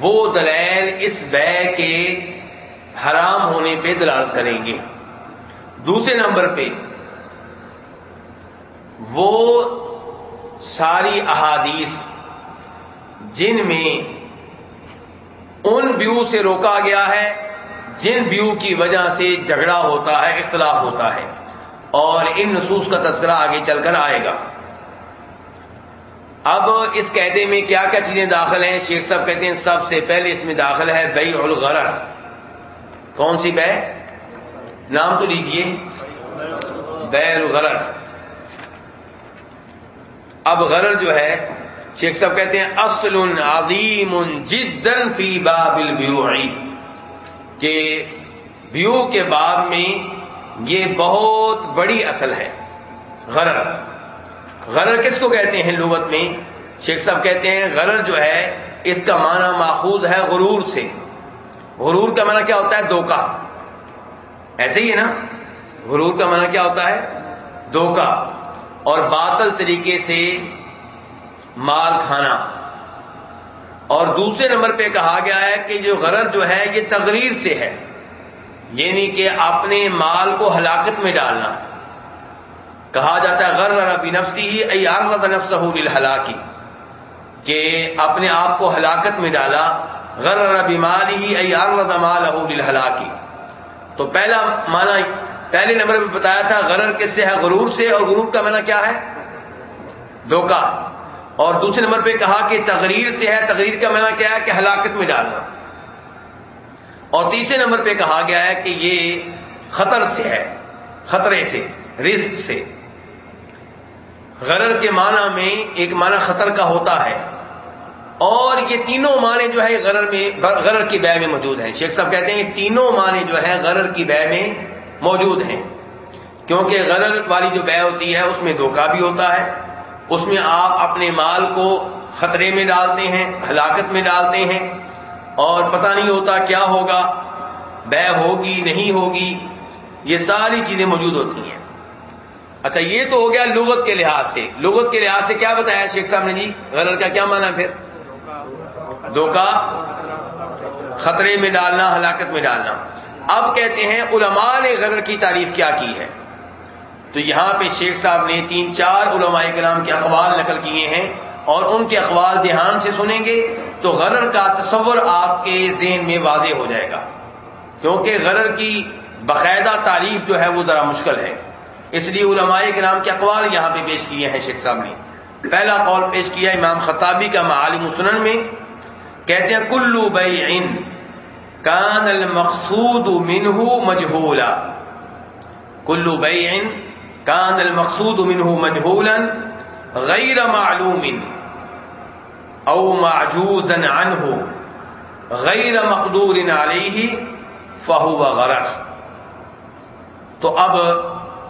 وہ دلائل اس بے کے حرام ہونے پہ دلالت کریں گے۔ دوسرے نمبر پہ، وہ ساری احادیث جن میں ان بیو سے روکا گیا ہے، جن بیو کی وجہ سے جھگڑا ہوتا ہے، اختلاف ہوتا ہے۔ اور ان نصوص کا تذکرہ آگے چل کر آئے گا۔ اب اس قیدے میں کیا کیا چیزیں داخل ہیں؟ شیخ صاحب کہتے ہیں سب سے پہلے اس میں داخل ہے بئی الغرر۔ کون سی بے نام تو لیجیے بے الغرر۔ اب غرر جو ہے، شیخ صاحب کہتے ہیں، اصل عظیم جدن فی باب البیوع۔ کہ بیو کے باب میں یہ بہت بڑی اصل ہے۔ غرر۔ غرر کس کو کہتے ہیں لغت میں؟ شیخ صاحب کہتے ہیں غرر جو ہے، اس کا معنی ماخوذ ہے غرور سے۔ غرور کا معنی کیا ہوتا ہے؟ دھوکا۔ ایسے ہی ہے نا؟ غرور کا معنی کیا ہوتا ہے؟ دھوکا۔ اور باطل طریقے سے مال کھانا۔ اور دوسرے نمبر پہ کہا گیا ہے کہ جو غرر جو ہے، یہ تقریر سے ہے۔ یعنی کہ اپنے مال کو ہلاکت میں ڈالنا۔ کہا جاتا ہے، غر ربی نفسی ہی ایار نفس ہلاکی کہ اپنے آپ کو ہلاکت میں ڈالا، غر ربی مال ہی ایار مال ہلاکی تو پہلا مانا پہلے نمبر میں بتایا تھا غرر کس سے ہے؟ غرور سے، اور غرور کا مانا کیا ہے؟ دھوکا اور دوسرے نمبر پہ کہا کہ تقریر سے ہے تقریر کا مانا کیا ہے؟ کہ ہلاکت میں ڈالنا۔ اور تیسرے نمبر پہ کہا گیا ہے کہ یہ خطر سے ہے، خطرے سے رسک سے۔ غرر کے معنی میں ایک معنی خطر کا ہوتا ہے۔ اور یہ تینوں معنی جو ہے غرر میں، غرر کی بے میں موجود ہیں۔ شیخ صاحب کہتے ہیں یہ تینوں معنی جو ہے غرر کی بے میں موجود ہیں۔ کیونکہ غرر والی جو بے ہوتی ہے، اس میں دھوکہ بھی ہوتا ہے۔ اس میں آپ اپنے مال کو خطرے میں ڈالتے ہیں، ہلاکت میں ڈالتے ہیں۔ اور پتہ نہیں ہوتا کیا ہوگا، بے ہوگی، نہیں ہوگی، یہ ساری چیزیں موجود ہوتی ہیں۔ اچھا یہ تو ہو گیا لغت کے لحاظ سے۔ لغت کے لحاظ سے کیا بتایا شیخ صاحب نے؟ جی غلط کا کیا مانا پھر؟ دھوکا۔ خطرے میں ڈالنا، ہلاکت میں ڈالنا۔ اب کہتے ہیں علماء نے غرر کی تعریف کیا کی ہے۔ تو یہاں پہ شیخ صاحب نے تین، چار علماء کرام کے اخبار نقل کیے ہیں اور ان کے اخبار دھیان سے سنیں گے۔ تو غرر کا تصور آپ کے ذہن میں واضح ہو جائے گا۔ کیونکہ غرر کی باقاعدہ تعریف جو ہے وہ ذرا مشکل ہے۔ اس لیے علماء کے نام کے اقوال یہاں پہ پیش کیے ہیں شیخ صاحب نے۔ پہلا قول پیش کیا امام خطابی کا معالم سنن میں۔ کہتے ہیں، کلو بئی کان المقصود منہ مجہولا۔ کلو بئی کان المقصود منہ مجہولا غیر معلوم۔ او معجوزا عنه غیر مقدور علیہ، فہو غرر. تو اب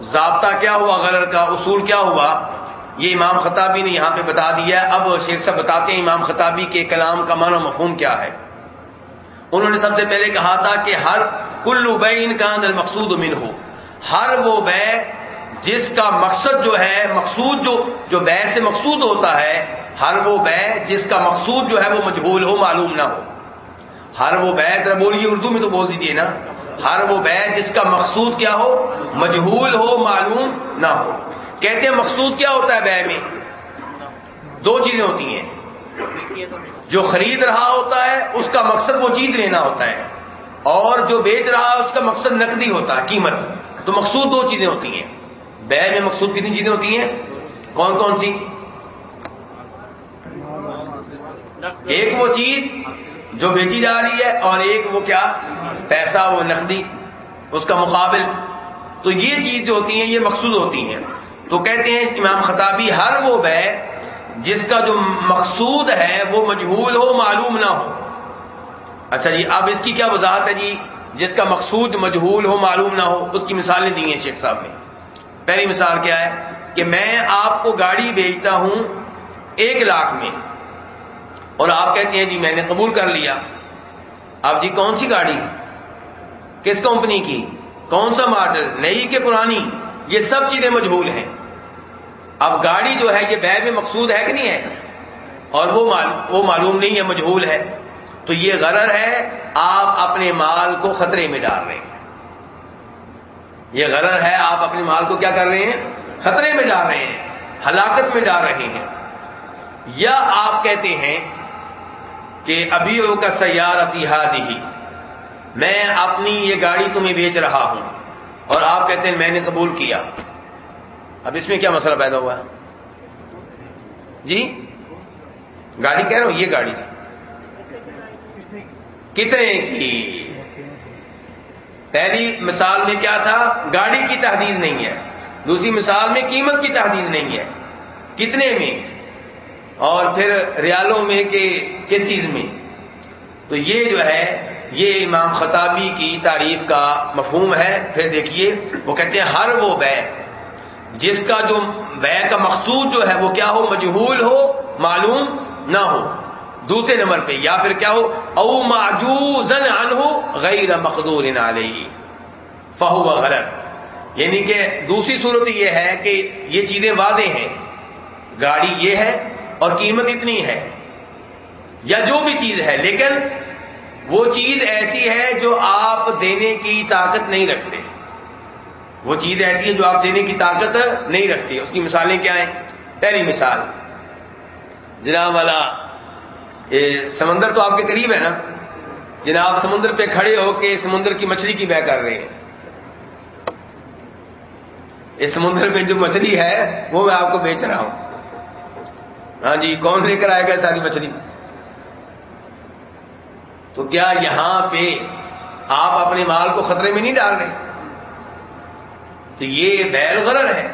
ضابطہ کیا ہوا؟ غرر کا اصول کیا ہوا؟ یہ امام خطابی نے یہاں پہ بتا دیا ہے۔ اب شیخ صاحب بتاتے ہیں امام خطابی کے کلام کا معنی مفہوم کیا ہے۔ انہوں نے سب سے پہلے کہا تھا کہ ہر کلو بے ان کا اندر مقصود من ہو۔ ہر وہ بے جس کا مقصد جو ہے، مقصود جو جو بے سے مقصود ہوتا ہے ہر وہ بے جس کا مقصود جو ہے وہ مجہول ہو، معلوم نہ ہو۔ ہر وہ بے ذرا بولیے اردو میں تو بول دیجیے نا۔ ہر وہ بے جس کا مقصود کیا ہو، مجہول ہو، معلوم نہ ہو۔ کہتے ہیں مقصود کیا ہوتا ہے بے میں؟ دو چیزیں ہوتی ہیں۔ جو خرید رہا ہوتا ہے، اس کا مقصد وہ چیز لینا ہوتا ہے۔ اور جو بیچ رہا ہے، اس کا مقصد نقدی ہوتا ہے، قیمت۔ تو مقصود دو چیزیں ہوتی ہیں۔ بے میں مقصود کتنی چیزیں ہوتی ہیں؟ کون کون سی؟ ایک وہ چیز جو بیچی جا رہی ہے اور ایک وہ کیا پیسہ وہ نقدی، اس کا مقابل۔ تو یہ چیز جو ہوتی ہیں، یہ مقصود ہوتی ہیں۔ تو کہتے ہیں امام خطابی، ہر وہ بے جس کا جو مقصود ہے، وہ مجہول ہو، معلوم نہ ہو۔ اچھا جی اب اس کی کیا وضاحت ہے جی؟ جس کا مقصود مجہول ہو، معلوم نہ ہو، اس کی مثالیں دی ہیں شیخ صاحب نے۔ پہلی مثال کیا ہے کہ میں آپ کو گاڑی بیچتا ہوں ایک لاکھ میں۔ اور آپ کہتے ہیں جی میں نے قبول کر لیا۔ اب جی کون سی گاڑی؟ کس کمپنی کی؟ کون سا ماڈل؟ نئی کہ پرانی؟ یہ سب چیزیں مجبور ہیں۔ اب گاڑی جو ہے یہ بے میں مقصود ہے کہ نہیں ہے؟ اور وہ وہ معلوم نہیں ہے مجہول ہے۔ تو یہ غرر ہے، آپ اپنے مال کو خطرے میں ڈال رہے ہیں۔ یہ غرر ہے، آپ اپنے مال کو کیا کر رہے ہیں؟ خطرے میں ڈال رہے ہیں، ہلاکت میں ڈال رہے ہیں۔ یا آپ کہتے ہیں کہ ابھی کا سیارتی ہادی میں اپنی یہ گاڑی تمہیں بیچ رہا ہوں۔ اور آپ کہتے ہیں میں نے قبول کیا۔ اب اس میں کیا مسئلہ پیدا ہوا؟ جی؟ گاڑی کہہ رہا ہوں، یہ گاڑی۔ کتنے کی؟ پہلی مثال میں کیا تھا؟ گاڑی کی تحدید نہیں ہے۔ دوسری مثال میں قیمت کی تحدید نہیں ہے۔ کتنے میں؟ اور پھر ریالوں میں کہ کس چیز میں؟ تو یہ جو ہے، یہ امام خطابی کی تعریف کا مفہوم ہے۔ پھر دیکھیے، وہ کہتے ہیں، ہر وہ بے، جس کا جو بے کا مقصود جو ہے، وہ کیا ہو؟ مجہول ہو، معلوم نہ ہو۔ دوسرے نمبر پہ، یا پھر کیا ہو؟ او معجوزن عنہ غیر مقدور علیہ، فہو غلط۔ یعنی کہ دوسری صورت یہ ہے کہ یہ چیزیں واضح ہیں۔ گاڑی یہ ہے اور قیمت اتنی ہے یا جو بھی چیز ہے، لیکن وہ چیز ایسی ہے جو آپ دینے کی طاقت نہیں رکھتے۔ وہ چیز ایسی ہے جو آپ دینے کی طاقت نہیں رکھتے۔ اس کی مثالیں کیا ہیں؟ پہلی مثال، جناب والا سمندر تو آپ کے قریب ہے نا؟ جناب سمندر پہ کھڑے ہو کے سمندر کی مچھلی کی بہ کر رہے ہیں۔ اس سمندر میں جو مچھلی ہے، وہ میں آپ کو بیچ رہا ہوں۔ ہاں جی کون لے کر آئے گا ساری مچھلی؟ تو کیا یہاں پہ آپ اپنے مال کو خطرے میں نہیں ڈال رہے؟ تو یہ بیل غرر ہے۔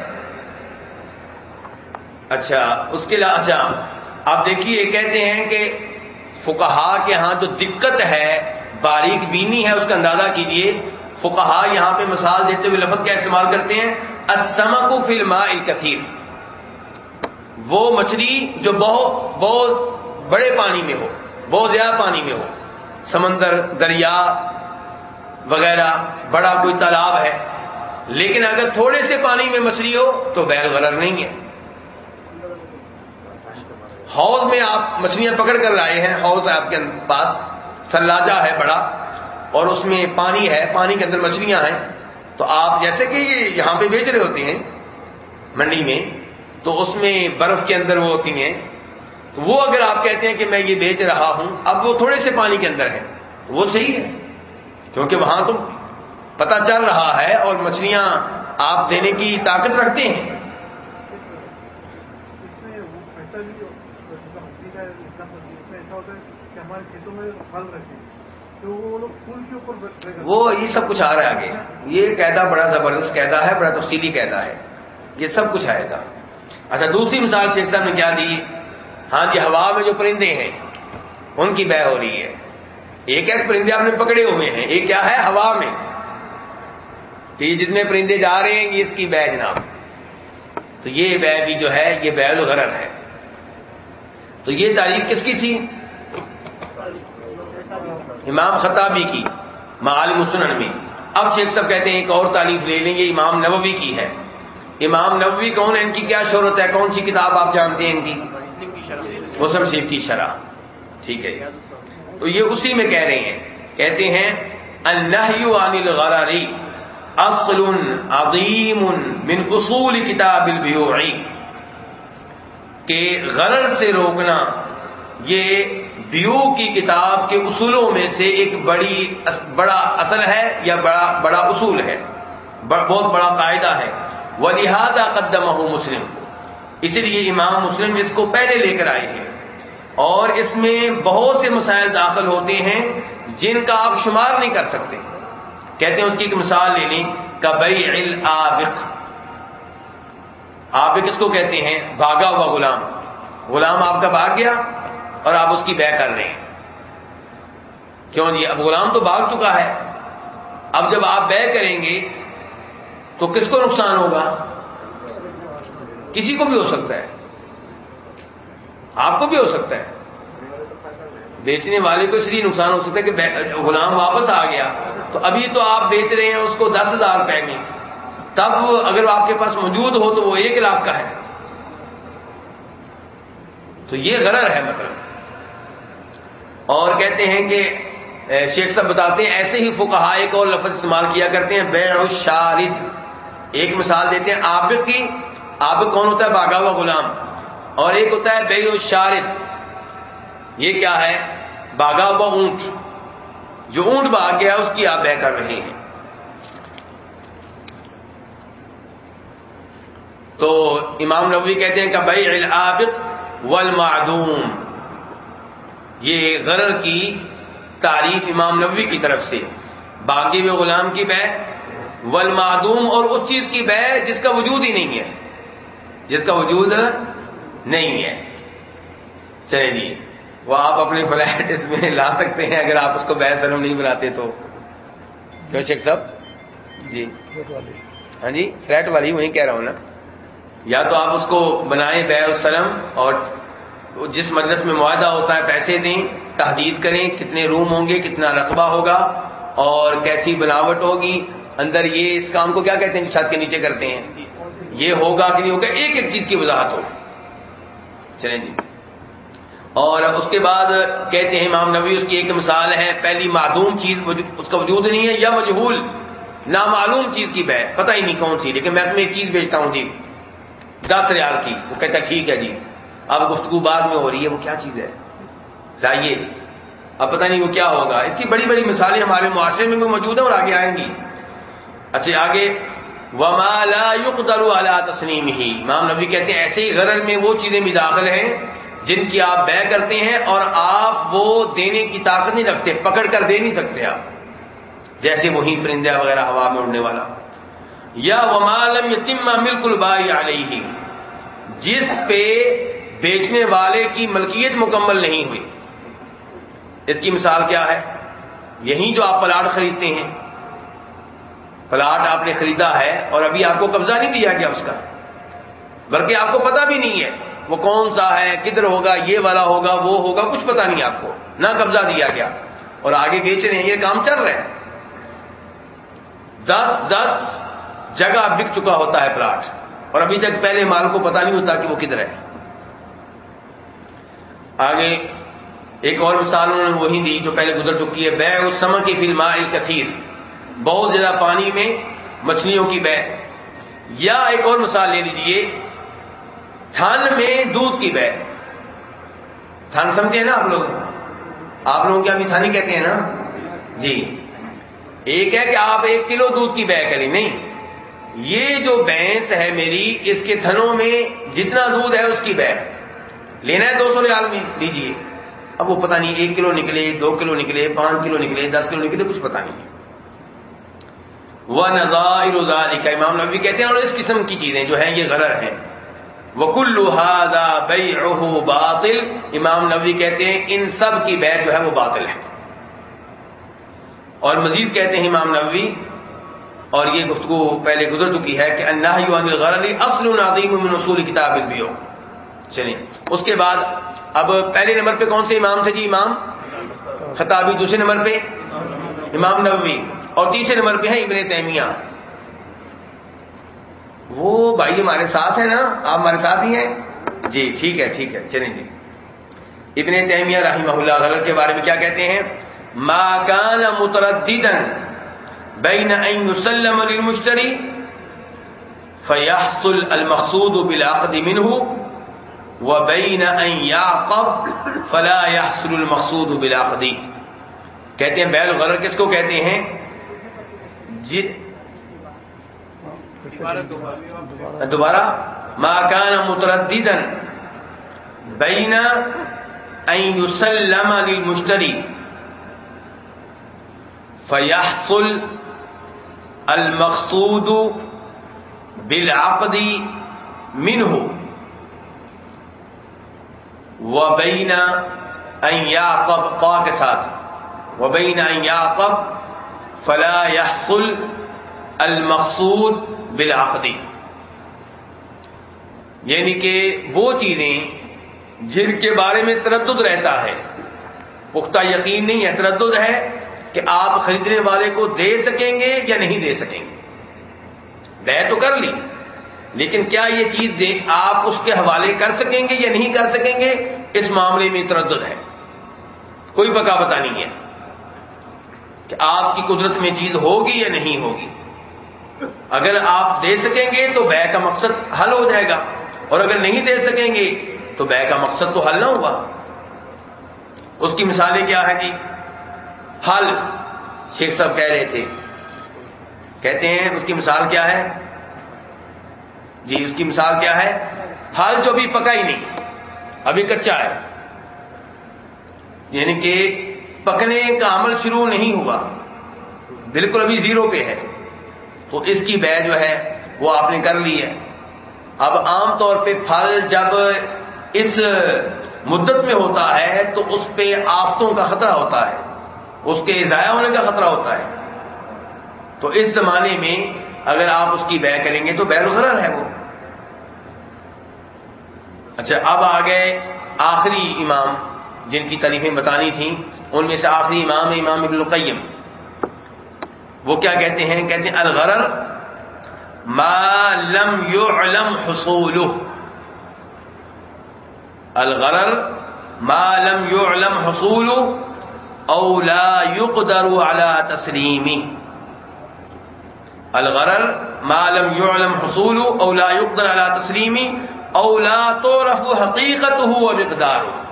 اچھا اس کے علاوہ اچھا آپ دیکھیے، کہتے ہیں کہ فکہا کے ہاں جو دقت ہے، باریک بینی ہے، اس کا اندازہ کیجیے۔ فکہا یہاں پہ مثال دیتے ہوئے لفظ کیا استعمال کرتے ہیں؟ اسمک فلما الکثیر۔ وہ مچھلی جو بہت بہت بڑے پانی میں ہو، بہت زیادہ پانی میں ہو۔ سمندر، دریا وغیرہ، بڑا کوئی تالاب ہے۔ لیکن اگر تھوڑے سے پانی میں مچھلی ہو تو بیل غلط نہیں ہے۔ حوض میں آپ مچھلیاں پکڑ کر لائے ہیں، حوض آپ کے پاس۔ تھلاجہ ہے بڑا، اور اس میں پانی ہے، پانی کے اندر مچھلیاں ہیں۔ تو آپ جیسے کہ یہاں پہ بیچ رہے ہوتے ہیں، منڈی میں تو اس میں برف کے اندر وہ ہوتی ہیں۔ تو وہ اگر آپ کہتے ہیں کہ میں یہ بیچ رہا ہوں اب وہ تھوڑے سے پانی کے اندر ہے۔ تو وہ صحیح ہے۔ کیونکہ وہاں تو پتہ چل رہا ہے اور مچھلیاں آپ دینے کی طاقت رکھتے ہیں۔ وہ یہ سب کچھ آ رہا ہے آگے۔ یہ قیدا بڑا زبردست قیدا ہے بڑا تفصیلی قیدا ہے۔ یہ سب کچھ آئے گا۔ اچھا دوسری مثال شیخ صاحب نے کیا دی؟ ہاں جی ہوا میں جو پرندے ہیں، ان کی بہ ہو رہی ہے۔ ایک ایک پرندے آپ نے پکڑے ہوئے ہیں؟ ایک کیا ہے ہوا میں؟ کہ یہ جتنے پرندے جا رہے ہیں، یہ اس کی بہ جناب۔ تو یہ بہ بھی جو ہے، یہ بیل غرر ہے۔ تو یہ تاریخ کس کی تھی؟ امام خطابی کی معالم سنن میں۔ اب شیخ صاحب کہتے ہیں ایک اور تعریف لے لیں گے امام نبوی کی ہے۔ امام نبوی کون ہے؟ ان کی کیا شہرت ہے؟ کون سی کتاب آپ جانتے ہیں ان کی؟ مسلم شریف کی شرح۔ ٹھیک ہے۔ تو یہ اسی میں کہہ رہے ہیں۔ کہتے ہیں النحی عن الغراری اصل عظیم من اصول کتاب البیوع۔ کہ غرر سے روکنا، یہ بیو کی کتاب کے اصولوں میں سے ایک بڑی بڑا اصل ہے یا بڑا بڑا اصول ہے۔ بہت بڑا قاعدہ ہے۔ وہ لہٰذا قدم مسلم. اسی لیے امام مسلم اس کو پہلے لے کر آئے ہیں اور اس میں بہت سے مسائل داخل ہوتے ہیں جن کا آپ شمار نہیں کر سکتے۔ کہتے ہیں اس کی ایک مثال لے لیں کبئی العابق آپ کس کو کہتے ہیں، بھاگا ہوا غلام۔ غلام آپ کا بھاگ گیا اور آپ اس کی بہ کر رہے ہیں۔ کیوں جی؟ اب غلام تو بھاگ چکا ہے۔ اب جب آپ بہ کریں گے تو کس کو نقصان ہوگا؟ کسی کو بھی ہو سکتا ہے۔ آپ کو بھی ہو سکتا ہے۔ بیچنے والے کو اس لیے نقصان ہو سکتا ہے کہ غلام واپس آ گیا۔ تو ابھی تو آپ بیچ رہے ہیں، اس کو دس ہزار روپے میں۔ تب اگر آپ کے پاس موجود ہو تو وہ ایک لاکھ کا ہے۔ تو یہ غرر ہے مطلب۔ اور کہتے ہیں کہ شیخ صاحب بتاتے ہیں، ایسے ہی فکہ ایک اور لفظ استعمال کیا کرتے ہیں بے شارد ایک مثال دیتے ہیں آبق کی آبق کون ہوتا ہے؟ باغا ہوا غلام۔ اور ایک ہوتا ہے بے شارد یہ کیا ہے؟ باغا ہوا اونٹ۔ جو اونٹ باغ گیا، اس کی آپ بہ کر رہے ہیں۔ تو امام نبوی کہتے ہیں کہ بھائی العابق والمعدوم۔ یہ غرر کی تعریف امام نبوی کی طرف سے۔ باغی میں غلام کی بہ والمعدوم اور اس چیز کی بہ جس کا وجود ہی نہیں ہے۔ جس کا وجود نہیں ہے۔ چلے جی وہ آپ اپنے فلیٹ اس میں لا سکتے ہیں۔ اگر آپ اس کو بہ سلم نہیں بناتے تو۔ کیوں شیخ صاحب؟ جی۔ ہاں جی فلیٹ والی، وہی کہہ رہا ہوں نا۔ یا تو آپ اس کو بنائیں بے السلم اور جس مجلس میں معاہدہ ہوتا ہے پیسے دیں، تحدید کریں کتنے روم ہوں گے، کتنا رقبہ ہوگا اور کیسی بناوٹ ہوگی۔ اندر یہ اس کام کو کیا کہتے ہیں چھت کے نیچے کرتے ہیں؟ یہ ہوگا کہ نہیں ہوگا، ایک ایک چیز کی وضاحت ہو۔ چلیں جی۔ اور اس کے بعد کہتے ہیں امام نبی اس کی ایک مثال ہے، پہلی معدوم چیز اس کا وجود نہیں ہے، یا مجہول، نامعلوم چیز کی بہ، پتہ ہی نہیں کون سی، لیکن میں تمہیں ایک چیز بیچتا ہوں جی۔ دس ریال کی، وہ کہتا ٹھیک ہے جی۔ اب گفتگو بعد میں ہو رہی ہے، وہ کیا چیز ہے؟ لائیے۔ اب پتہ نہیں وہ کیا ہوگا۔ اس کی بڑی بڑی مثالیں ہمارے معاشرے میں بھی موجود ہیں اور آگے آئیں گی۔ اچھا آگے ومالا يقدر على تسنیم ہی امام نبی کہتے ہیں، ایسے ہی غرر میں وہ چیزیں بھی داخل ہیں جن کی آپ بے کرتے ہیں اور آپ وہ دینے کی طاقت نہیں رکھتے، پکڑ کر دے نہیں سکتے آپ۔ جیسے وہی پرندہ وغیرہ ہوا میں اڑنے والا۔ یا ومالم یتیما ملک بائی علیہ جس پہ بیچنے والے کی ملکیت مکمل نہیں ہوئی۔ اس کی مثال کیا ہے؟ یہی جو آپ پلاٹ خریدتے ہیں۔ پلاٹ آپ نے خریدا ہے اور ابھی آپ کو قبضہ نہیں دیا گیا اس کا۔ بلکہ آپ کو پتا بھی نہیں ہے وہ کون سا ہے، کدھر ہوگا، یہ والا ہوگا، وہ ہوگا، کچھ پتا نہیں آپ کو۔ نہ قبضہ دیا گیا۔ اور آگے بیچ رہے ہیں، یہ کام چل رہا ہے۔ دس دس جگہ بک چکا ہوتا ہے پلاٹ۔ اور ابھی تک پہلے مال کو پتا نہیں ہوتا کہ وہ کدھر ہے۔ آگے ایک اور مثال انہوں نے وہی دی جو پہلے گزر چکی ہے بے اس سم کی فلم کثیر بہت زیادہ پانی میں مچھلیوں کی بہ یا ایک اور مثال لے لیجیے تھن میں دودھ کی بہ تھن سمجھے ہیں نا آپ لوگ؟ آپ لوگوں کیا تھانی کہتے ہیں نا؟ جی۔ ایک ہے کہ آپ ایک کلو دودھ کی بہ کریں نہیں۔ یہ جو بھینس ہے میری، اس کے تھنوں میں جتنا دودھ ہے اس کی بہ لینا ہے دو سو ریال میں لیجیے اب وہ پتہ نہیں، ایک کلو نکلے، دو کلو نکلے، پانچ کلو نکلے، دس کلو نکلے، کچھ پتہ نہیں۔ وہ نظائر امام نبی کہتے ہیں، اور اس قسم کی چیزیں جو ہیں، یہ غلط ہیں. وہ کلحادہ بئی باطل. امام نبی کہتے ہیں، ان سب کی بیع جو ہے، وہ باطل ہے. اور مزید کہتے ہیں امام نبوی اور یہ گفتگو پہلے گزر چکی ہے کہ اللہ اصل من اصول کتاب بھی ہو چلیں، اس کے بعد، اب پہلے نمبر پہ کون سے امام تھے جی؟ امام خطابی دوسرے نمبر پہ؟ امام نبوی اور تیسرے نمبر پہ ہے ابن تیمیہ۔ وہ بھائی ہمارے ساتھ ہے نا؟ آپ ہمارے ساتھ ہی ہیں؟ جی ٹھیک ہے ٹھیک ہے، چلیں جی ابن تیمیہ رحمہ اللہ غلط کے بارے میں کیا کہتے ہیں؟ ما کان مترددن بین ان یسلم للمشتری فیحصل المقصود بالعقد منه وبین ان یعقب فلا يحصل المقصود بالعقد۔ کہتے ہیں بیل غلط کس کو کہتے ہیں؟ جی۔ دوبارہ ما کان مترددن بین ان یسلم للمشتری فیحصل المقصود بالعقد منه وبین ان یعقب قا کے ساتھ۔ وبین ان یعقب فلا يحصل المقصود بالعقدی یعنی کہ وہ چیزیں جن کے بارے میں تردد رہتا ہے، پختہ یقین نہیں ہے، تردد ہے کہ آپ خریدنے والے کو دے سکیں گے یا نہیں دے سکیں گے۔ دے تو کر لی، لیکن کیا یہ چیز دے آپ اس کے حوالے کر سکیں گے یا نہیں کر سکیں گے؟ اس معاملے میں تردد ہے۔ کوئی پکا پتا نہیں ہے۔ کہ آپ کی قدرت میں چیز ہوگی یا نہیں ہوگی؟ اگر آپ دے سکیں گے تو بے کا مقصد حل ہو جائے گا، اور اگر نہیں دے سکیں گے تو بے کا مقصد تو حل نہ ہوا۔ اس کی مثالیں کیا ہے جی؟ پھل شیخ صاحب کہہ رہے تھے۔ کہتے ہیں، اس کی مثال کیا ہے؟ جی اس کی مثال کیا ہے؟ پھل جو بھی پکا ہی نہیں، ابھی کچا ہے۔ یعنی کہ پکنے کا عمل شروع نہیں ہوا۔ بالکل ابھی زیرو پہ ہے۔ تو اس کی بے جو ہے، وہ آپ نے کر لی ہے۔ اب عام طور پہ پھل جب اس مدت میں ہوتا ہے، تو اس پہ آفتوں کا خطرہ ہوتا ہے۔ اس کے ضائع ہونے کا خطرہ ہوتا ہے۔ تو اس زمانے میں اگر آپ اس کی بے کریں گے، تو بے غرر ہے وہ۔ اچھا اب آ گئے آخری امام۔ جن کی تعریفیں بتانی تھیں، ان میں سے آخری امام امام ابن القیم۔ وہ کیا کہتے ہیں؟ کہتے ہیں، الغرر ما لم يعلم حصوله۔ الغرر ما لم يعلم حصوله او لا يقدر على تسليمه الغرر ما لم يعلم حصوله او لا يقدر على تسليمه او لا تعرف حقيقته ومقداره۔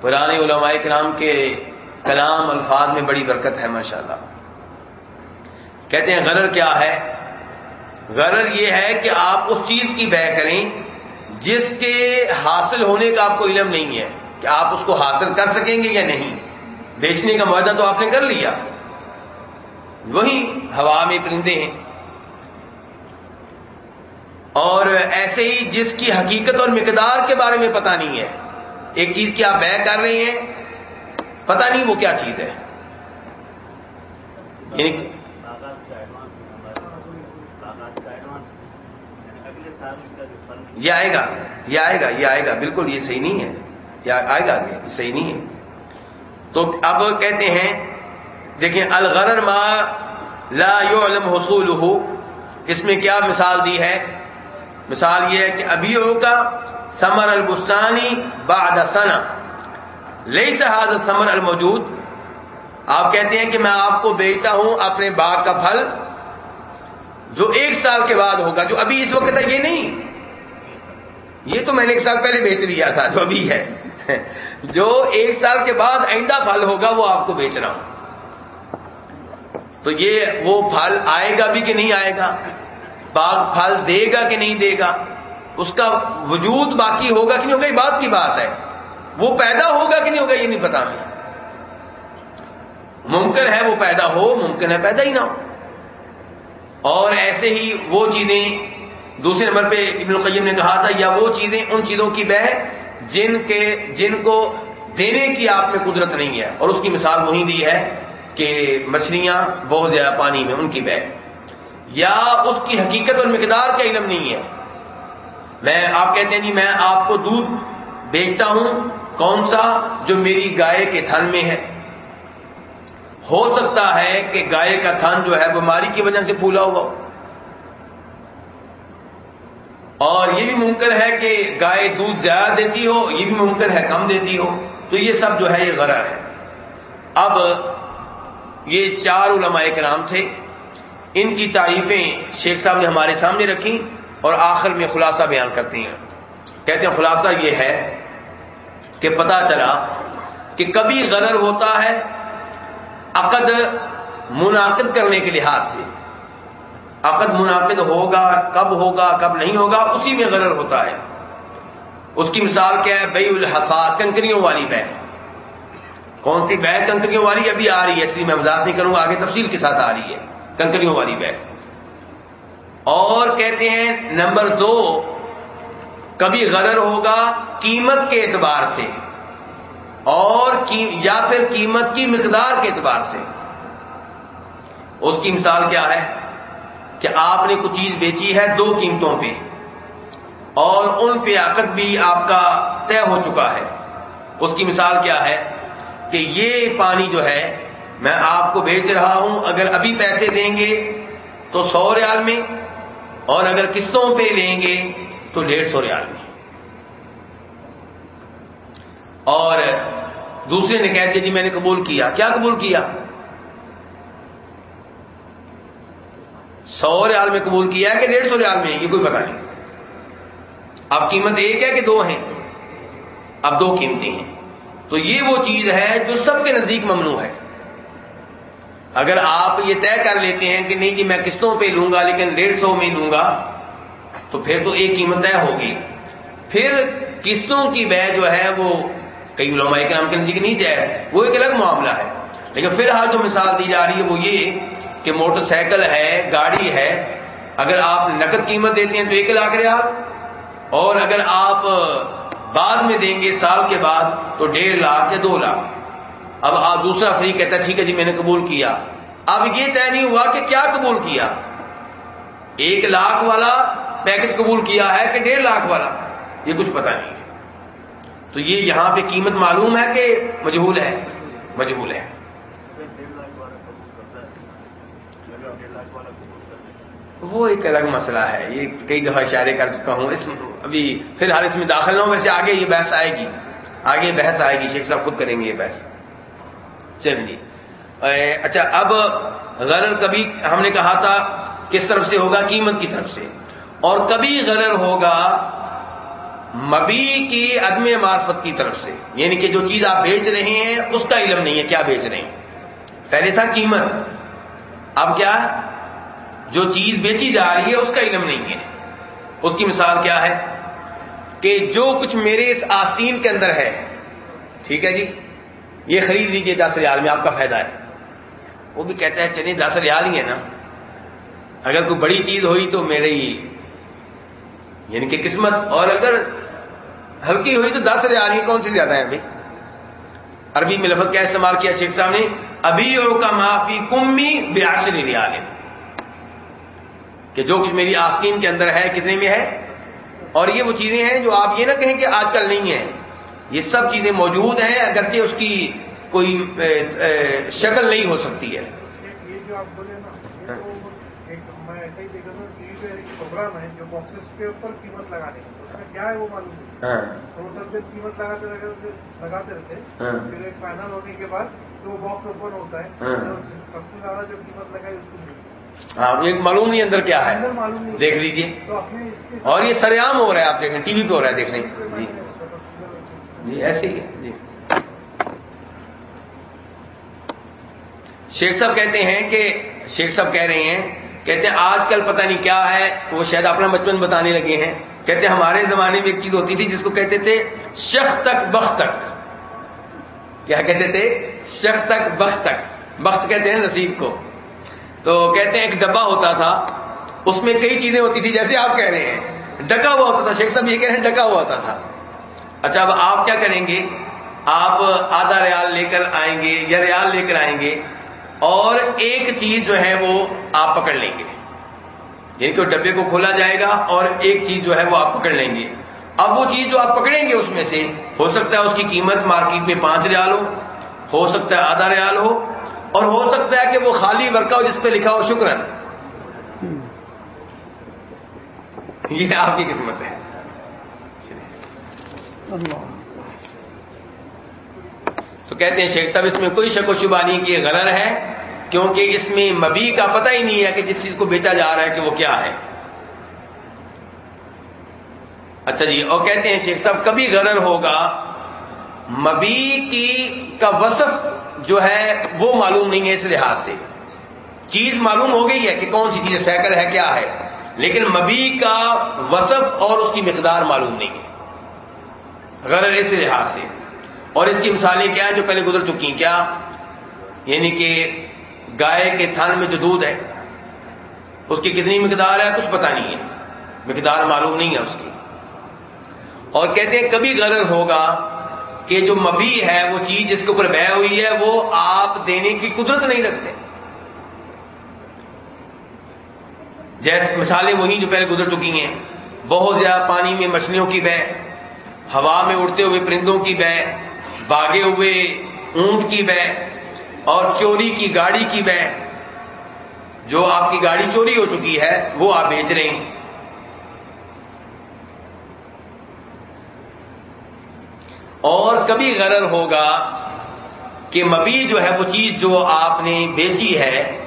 پرانے علماء کرام کے کلام الفاظ میں بڑی برکت ہے، ماشاءاللہ۔ کہتے ہیں، غرر کیا ہے؟ غرر یہ ہے کہ آپ اس چیز کی بہ کریں جس کے حاصل ہونے کا آپ کو علم نہیں ہے، کہ آپ اس کو حاصل کر سکیں گے یا نہیں۔ بیچنے کا معاہدہ تو آپ نے کر لیا۔ وہی ہوا میں پرندے ہیں۔ اور ایسے ہی جس کی حقیقت اور مقدار کے بارے میں پتہ نہیں ہے۔ ایک چیز کی آپ بہ کر رہے ہیں؟ پتہ نہیں وہ کیا چیز ہے۔ یعنی یہ آئے گا، یہ آئے گا، یہ آئے گا۔ بالکل یہ صحیح نہیں ہے۔ یہ آئے گا، یہ صحیح نہیں ہے۔ تو اب کہتے ہیں، دیکھیں، الغرر ما لا يعلم حصول اس میں کیا مثال دی ہے؟ مثال یہ ہے کہ ابھی ہوگا سمر البستانی بعد سنا لئی سہاد سمر الموجود۔ آپ کہتے ہیں کہ میں آپ کو بیچتا ہوں اپنے باغ کا پھل جو ایک سال کے بعد ہوگا، جو ابھی اس وقت ہے یہ نہیں۔ یہ تو میں نے ایک سال پہلے بیچ لیا تھا، جو ابھی ہے۔ جو ایک سال کے بعد آئندہ پھل ہوگا، وہ آپ کو بیچ رہا ہوں۔ تو یہ وہ پھل آئے گا بھی کہ نہیں آئے گا؟ باغ پھل دے گا کہ نہیں دے گا؟ اس کا وجود باقی ہوگا کہ نہیں ہوگا، یہ بات کی بات ہے۔ وہ پیدا ہوگا کہ نہیں ہوگا، یہ نہیں پتا۔ میں ممکن ہے وہ پیدا ہو، ممکن ہے پیدا ہی نہ ہو۔ اور ایسے ہی وہ چیزیں، دوسرے نمبر پہ ابن القیم نے کہا تھا، یا وہ چیزیں ان چیزوں کی بہ جن کے، جن کو دینے کی آپ میں قدرت نہیں ہے۔ اور اس کی مثال وہی دی ہے کہ مچھلیاں بہت زیادہ پانی میں ان کی بہ۔ یا اس کی حقیقت اور مقدار کا علم نہیں ہے۔ میں آپ کہتے ہیں جی میں آپ کو دودھ بیچتا ہوں، کون سا؟ جو میری گائے کے تھن میں ہے۔ ہو سکتا ہے کہ گائے کا تھن جو ہے بیماری کی وجہ سے پھولا ہوا ہو۔ اور یہ بھی ممکن ہے کہ گائے دودھ زیادہ دیتی ہو، یہ بھی ممکن ہے کم دیتی ہو۔ تو یہ سب جو ہے یہ غرر ہے۔ اب یہ چار علماء کرام تھے۔ ان کی تعریفیں شیخ صاحب نے ہمارے سامنے رکھی اور آخر میں خلاصہ بیان کرتی ہیں۔ کہتے ہیں خلاصہ یہ ہے کہ پتا چلا کہ کبھی غرر ہوتا ہے عقد منعقد کرنے کے لحاظ سے۔ عقد منعقد ہوگا، کب ہوگا، کب نہیں ہوگا، اسی میں غرر ہوتا ہے۔ اس کی مثال کیا ہے؟ بئی الحسا کنکریوں والی بہ کون سی بہ کنکریوں والی ابھی آ رہی ہے، اس لیے میں مزاق نہیں کروں گا، آگے تفصیل کے ساتھ آ رہی ہے۔ کنکریوں والی بہ اور کہتے ہیں نمبر دو، کبھی غرر ہوگا قیمت کے اعتبار سے اور یا پھر قیمت کی مقدار کے اعتبار سے۔ اس کی مثال کیا ہے؟ کہ آپ نے کچھ چیز بیچی ہے دو قیمتوں پہ اور ان پہ عقد بھی آپ کا طے ہو چکا ہے۔ اس کی مثال کیا ہے؟ کہ یہ پانی جو ہے، میں آپ کو بیچ رہا ہوں، اگر ابھی پیسے دیں گے تو سو ریال میں اور اگر قسطوں پہ لیں گے تو ڈیڑھ سو ریال میں اور دوسرے نے کہہ دیا جی میں نے قبول کیا۔ کیا قبول کیا؟ سو ریال میں قبول کیا ہے کہ ڈیڑھ سو ریال میں؟ یہ کوئی پتا نہیں۔ اب قیمت ایک ہے کہ دو ہیں؟ اب دو قیمتیں ہیں۔ تو یہ وہ چیز ہے جو سب کے نزدیک ممنوع ہے۔ اگر آپ یہ طے کر لیتے ہیں کہ نہیں جی میں قسطوں پہ لوں گا لیکن ڈیڑھ سو میں لوں گا، تو پھر تو ایک قیمت طے ہوگی۔ پھر قسطوں کی بے جو ہے وہ کئی علماء کے نام کے نزدیک نہیں جائز، وہ ایک الگ معاملہ ہے۔ لیکن فی الحال جو مثال دی جا رہی ہے وہ یہ کہ موٹر سائیکل ہے، گاڑی ہے، اگر آپ نقد قیمت دیتے ہیں تو ایک لاکھ ریال، اور اگر آپ بعد میں دیں گے سال کے بعد تو ڈیڑھ لاکھ یا دو لاکھ۔ اب آپ دوسرا فری کہتا ہے، ٹھیک ہے جی میں نے قبول کیا۔ اب یہ طے نہیں ہوا کہ کیا قبول کیا۔ ایک لاکھ والا پیکج قبول کیا ہے کہ ڈیڑھ لاکھ والا؟ یہ کچھ پتہ نہیں۔ ہے تو یہ یہاں پہ قیمت معلوم ہے کہ مجہول ہے؟ مجہول ہے۔ وہ ایک الگ مسئلہ ہے۔ یہ کئی دفعہ اشارے کر چکا ہوں۔ اس ابھی فی الحال اس میں داخل نہ ہو ویسے آگے یہ بحث آئے گی۔ آگے بحث آئے گی، شیخ صاحب خود کریں گے یہ بحث۔ چلیے اچھا اب غرر کبھی ہم نے کہا تھا کس طرف سے ہوگا؟ قیمت کی طرف سے۔ اور کبھی غرر ہوگا مبی کی عدم معرفت کی طرف سے۔ یعنی کہ جو چیز آپ بیچ رہے ہیں، اس کا علم نہیں ہے کیا بیچ رہے ہیں۔ پہلے تھا قیمت، اب کیا؟ جو چیز بیچی جا رہی ہے، اس کا علم نہیں ہے۔ اس کی مثال کیا ہے؟ کہ جو کچھ میرے اس آستین کے اندر ہے، ٹھیک ہے جی؟ یہ خرید لیجیے دس ریال میں، آپ کا فائدہ ہے۔ وہ بھی کہتا ہے چلیے دس ریال ہی ہے نا۔ اگر کوئی بڑی چیز ہوئی تو میرے ہی۔ یعنی کہ قسمت۔ اور اگر ہلکی ہوئی تو دس ریال ہی، کون سی زیادہ ہے ابھی عربی میں لفظ کیا استعمال کیا شیخ صاحب نے؟ ابھی اور کا معافی کمی بیاشری ریال۔ ہے کہ جو کچھ میری آستین کے اندر ہے، کتنے میں ہے؟ اور یہ وہ چیزیں ہیں جو آپ یہ نہ کہیں کہ آج کل نہیں ہیں۔ یہ سب چیزیں موجود ہیں اگرچہ اس کی کوئی شکل نہیں ہو سکتی ہے۔ پروگرام ہے جو باکسز کے اوپر قیمت لگانے کیا ہے وہ معلوم قیمت لگاتے لگاتے رہتے پھر ایک فائنل ہونے کے بعد باکس اوپن ہوتا ہے۔ سب سے زیادہ جو قیمت لگائی اس کو ہاں ایک معلوم نہیں اندر کیا ہے۔ دیکھ لیجیے۔ اور یہ سر عام ہو رہا ہے آپ دیکھیں ٹی وی پہ ہو رہا ہے دیکھنے۔ جی۔ جی ایسے ہی ہے جی۔ شیخ صاحب کہتے ہیں کہ، شیخ صاحب کہہ رہے ہیں، کہتے ہیں آج کل پتہ نہیں کیا ہے، وہ شاید اپنا بچپن بتانے لگے ہیں۔ کہتے ہیں ہمارے زمانے میں ایک چیز ہوتی تھی جس کو کہتے تھے شخ تک بخت تک۔ کیا کہتے تھے؟ شخ تک بخت تک۔ بخت کہتے ہیں نصیب کو۔ تو کہتے ہیں ایک ڈبا ہوتا تھا، اس میں کئی چیزیں ہوتی تھی جیسے آپ کہہ رہے ہیں، ڈکا ہوا ہوتا تھا، شیخ صاحب یہ کہہ رہے ہیں ڈکا ہوا ہوتا تھا۔ اچھا اب آپ کیا کریں گے؟ آپ آدھا ریال لے کر آئیں گے یا ریال لے کر آئیں گے اور ایک چیز جو ہے وہ آپ پکڑ لیں گے۔ یعنی کہ ڈبے کو کھولا جائے گا اور ایک چیز جو ہے وہ آپ پکڑ لیں گے۔ اب وہ چیز جو آپ پکڑیں گے اس میں سے، ہو سکتا ہے اس کی قیمت مارکیٹ میں پانچ ریال ہو ہو سکتا ہے آدھا ریال ہو، اور ہو سکتا ہے کہ وہ خالی ورکا ہو جس پہ لکھا ہو شکرن یہ آپ کی قسمت ہے۔ تو کہتے ہیں شیخ صاحب، اس میں کوئی شک و شبہ نہیں کہ یہ غرر ہے، کیونکہ اس میں مبی کا پتہ ہی نہیں ہے کہ جس چیز کو بیچا جا رہا ہے کہ وہ کیا ہے۔ اچھا جی اور کہتے ہیں شیخ صاحب، کبھی غرر ہوگا، مبی کی کا وصف جو ہے وہ معلوم نہیں ہے اس لحاظ سے۔ چیز معلوم ہو گئی ہے کہ کون سی چیز سائیکل ہے، کیا ہے، لیکن مبی کا وصف اور اس کی مقدار معلوم نہیں ہے۔ غرر اس لحاظ سے۔ اور اس کی مثالیں کیا ہیں جو پہلے گزر چکی ہیں؟ کیا؟ یعنی کہ گائے کے تھان میں جو دودھ ہے، اس کی کتنی مقدار ہے؟ کچھ پتہ نہیں ہے۔ مقدار معلوم نہیں ہے اس کی۔ اور کہتے ہیں کبھی غرر ہوگا کہ جو مبی ہے، وہ چیز جس کے اوپر بہ ہوئی ہے، وہ آپ دینے کی قدرت نہیں رکھتے۔ جیسے مثالیں وہی جو پہلے گزر چکی ہیں۔ بہت زیادہ پانی میں مچھلیوں کی بہ ہوا میں اڑتے ہوئے پرندوں کی بہ باغے ہوئے اونٹ کی بہ، اور چوری کی گاڑی کی بہ۔ جو آپ کی گاڑی چوری ہو چکی ہے، وہ آپ بیچ رہے ہیں۔ اور کبھی غرر ہوگا کہ مبی جو ہے، وہ چیز جو آپ نے بیچی ہے،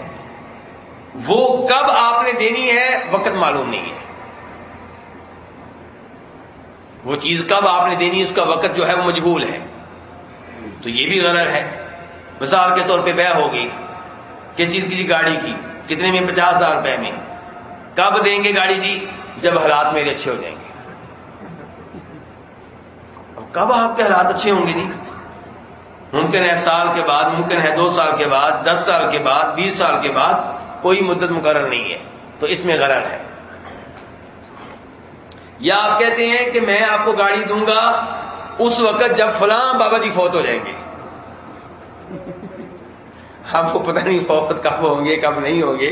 وہ کب آپ نے دینی ہے، وقت معلوم نہیں ہے۔ وہ چیز کب آپ نے دینی، اس کا وقت جو ہے وہ مجبول ہے۔ تو یہ بھی غرر ہے۔ مثال کے طور پہ بہ ہوگی۔ کس چیز کی جی گاڑی کی؟ کتنے میں؟ پچاس ہزار روپے میں۔ کب دیں گے گاڑی جی؟ جب حالات میرے اچھے ہو جائیں گے۔ کب آپ کے حالات اچھے ہوں گے جی؟ ممکن ہے سال کے بعد، ممکن ہے دو سال کے بعد، دس سال کے بعد، بیس سال کے بعد کوئی مدت مقرر نہیں ہے۔ تو اس میں غرر ہے۔ یا آپ کہتے ہیں کہ میں آپ کو گاڑی دوں گا اس وقت جب فلاں بابا جی فوت ہو جائیں گے۔ آپ کو پتہ نہیں فوت کب ہوں گے، کب نہیں ہوں گے۔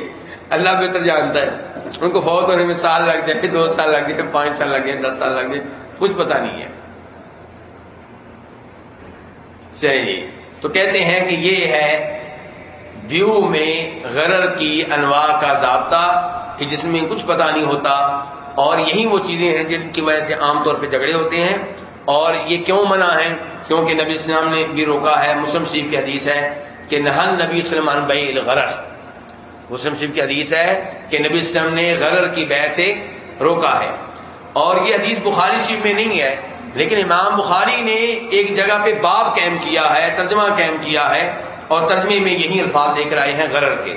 اللہ بہتر جانتا ہے۔ ان کو فوت ہونے میں سال لگ جائے، دو سال لگ جائے، پانچ سال لگ جائے، دس سال لگ جائے، کچھ پتہ نہیں ہے۔ چلیے تو کہتے ہیں کہ یہ ہے ویو میں غرر کی انواع کا ضابطہ کہ جس میں کچھ پتہ نہیں ہوتا۔ اور یہی وہ چیزیں ہیں جن کی وجہ سے عام طور پہ جھگڑے ہوتے ہیں اور یہ کیوں منع ہے کیونکہ نبی اسلام نے بھی روکا ہے، مسلم شریف کی حدیث ہے کہ نہن نبی سلمان بھائی الغرر۔ مسلم شریف کی حدیث ہے کہ نبی اسلام نے غرر کی بہ سے روکا ہے۔ اور یہ حدیث بخاری شریف میں نہیں ہے، لیکن امام بخاری نے ایک جگہ پہ باب قائم کیا ہے، ترجمہ قائم کیا ہے اور ترجمے میں یہی الفاظ لے کر آئے ہیں غرر کے۔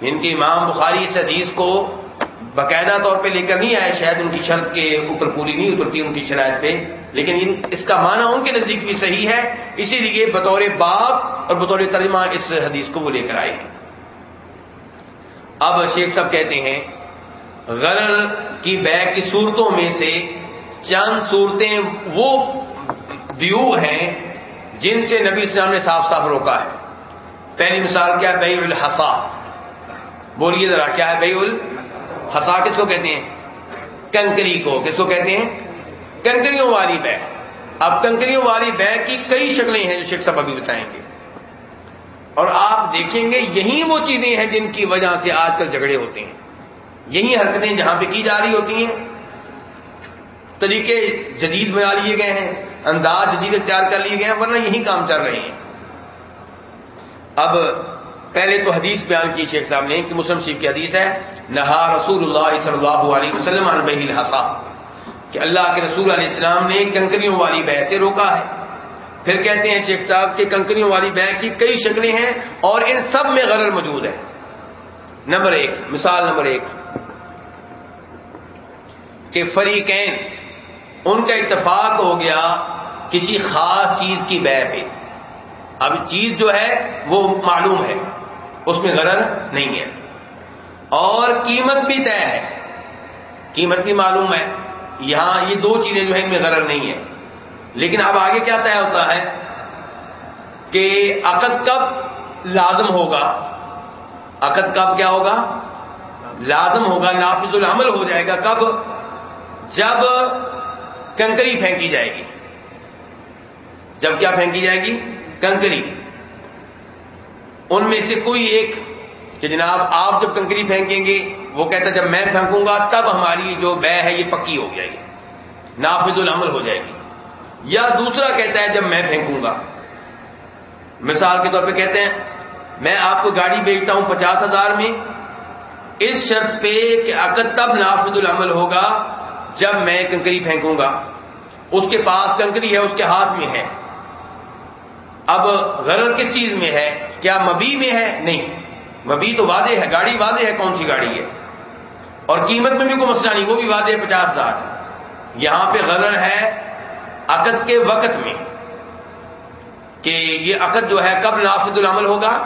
ان کے امام بخاری اس حدیث کو باقاعدہ طور پہ لے کر نہیں آئے، شاید ان کی شرط کے اوپر پوری نہیں اترتی ان کی شرائط پہ۔ لیکن اس کا معنی ان کے نزدیک بھی صحیح ہے، اسی لیے بطور باب اور بطور ترجمہ اس حدیث کو وہ لے کر آئے۔ اب شیخ صاحب کہتے ہیں، غرر کی بے کی صورتوں میں سے چند صورتیں وہ ویو ہیں جن سے نبی اسلام نے صاف صاف روکا ہے۔ پہلی مثال کیا بے الحسا بولیے ذرا، کیا ہے بے الحسا کس کو کہتے ہیں؟ کنکری کو۔ کس کو کہتے ہیں؟ کنکریوں والی بہ اب کنکریوں والی بہ کی کئی شکلیں ہیں جو شیخ صاحب ابھی بتائیں گے۔ اور آپ دیکھیں گے، یہی وہ چیزیں ہیں جن کی وجہ سے آج کل جھگڑے ہوتے ہیں۔ یہی حرکتیں جہاں پہ کی جا رہی ہوتی ہیں۔ طریقے جدید بنا لیے گئے ہیں، انداز جدید اختیار کر لیے گئے ہیں، ورنہ یہی کام چل رہے ہیں۔ اب پہلے تو حدیث بیان کی شیخ صاحب نے کہ مسلم شیخ کی حدیث ہے نہا رسول اللہ صلی اللہ علیہ وسلم الحسا کہ اللہ کے رسول علیہ السلام نے کنکریوں والی بہ سے روکا ہے۔ پھر کہتے ہیں شیخ صاحب کہ کنکریوں والی بہ کی کئی شکلیں ہیں اور ان سب میں غرر موجود ہے۔ نمبر ایک، مثال نمبر ایک، کہ فریقین، ان کا اتفاق ہو گیا کسی خاص چیز کی بے پہ۔ اب چیز جو ہے وہ معلوم ہے، اس میں غرر نہیں ہے۔ اور قیمت بھی طے ہے۔ قیمت بھی معلوم ہے۔ یہاں یہ دو چیزیں جو ہیں ان میں غرر نہیں ہے لیکن اب آگے کیا طے ہوتا ہے؟ کہ عقد کب لازم ہوگا؟ عقد کب کیا ہوگا؟ لازم ہوگا، نافذ العمل ہو جائے گا کب؟ جب کنکری پھینکی جائے گی۔ جب کیا پھینکی جائے گی؟ کنکری۔ ان میں سے کوئی ایک کہ جناب آپ جب کنکری پھینکیں گے، وہ کہتا جب میں پھینکوں گا، تب ہماری جو بے ہے، یہ پکی ہو جائے گی، نافذ العمل ہو جائے گی۔ یا دوسرا کہتا ہے جب میں پھینکوں گا۔ مثال کے طور پہ کہتے ہیں، میں آپ کو گاڑی بیچتا ہوں پچاس ہزار میں، اس شرط پہ کہ عقد تب نافذ العمل ہوگا جب میں کنکری پھینکوں گا۔ اس کے پاس کنکری ہے، اس کے ہاتھ میں ہے۔ اب غرر کس چیز میں ہے؟ کیا مبی میں ہے؟ نہیں۔ مبی تو واضح ہے، گاڑی واضح ہے، کون سی گاڑی ہے؟ اور قیمت میں بھی کوئی مسئلہ نہیں، وہ بھی واضح ہے، پچاس ہزار۔ یہاں پہ غرر ہے عقد کے وقت میں کہ یہ عقد جو ہے کب نافذ العمل ہوگا؟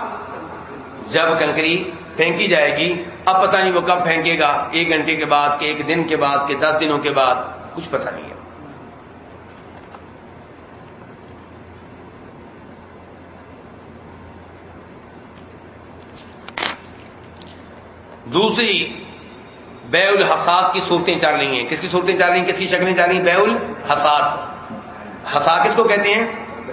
جب کنکری پھینکی جائے گی۔ اب پتہ نہیں وہ کب پھینکے گا، ایک گھنٹے کے بعد کہ ایک دن کے بعد، کہ دس دنوں کے بعد، کچھ پتہ نہیں ہے۔ دوسری بے الحساد کی صورتیں چل رہی ہیں۔ کس کی صورتیں چل رہی ہیں؟ کس کی شکلیں چل رہی ہیں؟ بے الحساد۔ حسا کس کو کہتے ہیں؟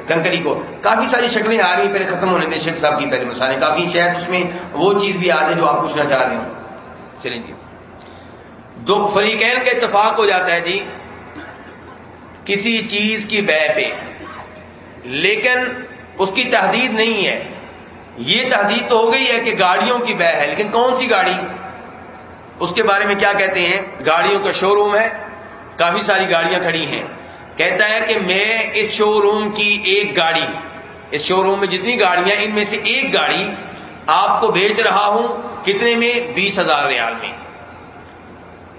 کنکری کو۔ کافی ساری شکلیں آ رہی ہیں، پہلے ختم ہونے دیں، شیخ صاحب کی پہلے مسالے کافی شاید اس میں وہ چیز بھی آ جائے جو آپ پوچھنا چاہ رہے ہوں چلیں جی۔ دو فریقین کا اتفاق ہو جاتا ہے جی کسی چیز کی بے پہ۔ لیکن اس کی تحدید نہیں ہے۔ یہ تحدید تو ہو گئی ہے کہ گاڑیوں کی بے ہے، لیکن کون سی گاڑی؟ اس کے بارے میں کیا کہتے ہیں؟ گاڑیوں کا شو روم ہے، کافی ساری گاڑیاں کھڑی ہیں۔ کہتا ہے کہ میں اس شو روم کی ایک گاڑی، اس شو روم میں جتنی گاڑیاں، ان میں سے ایک گاڑی آپ کو بیچ رہا ہوں کتنے میں؟ بیس ہزار ریال میں۔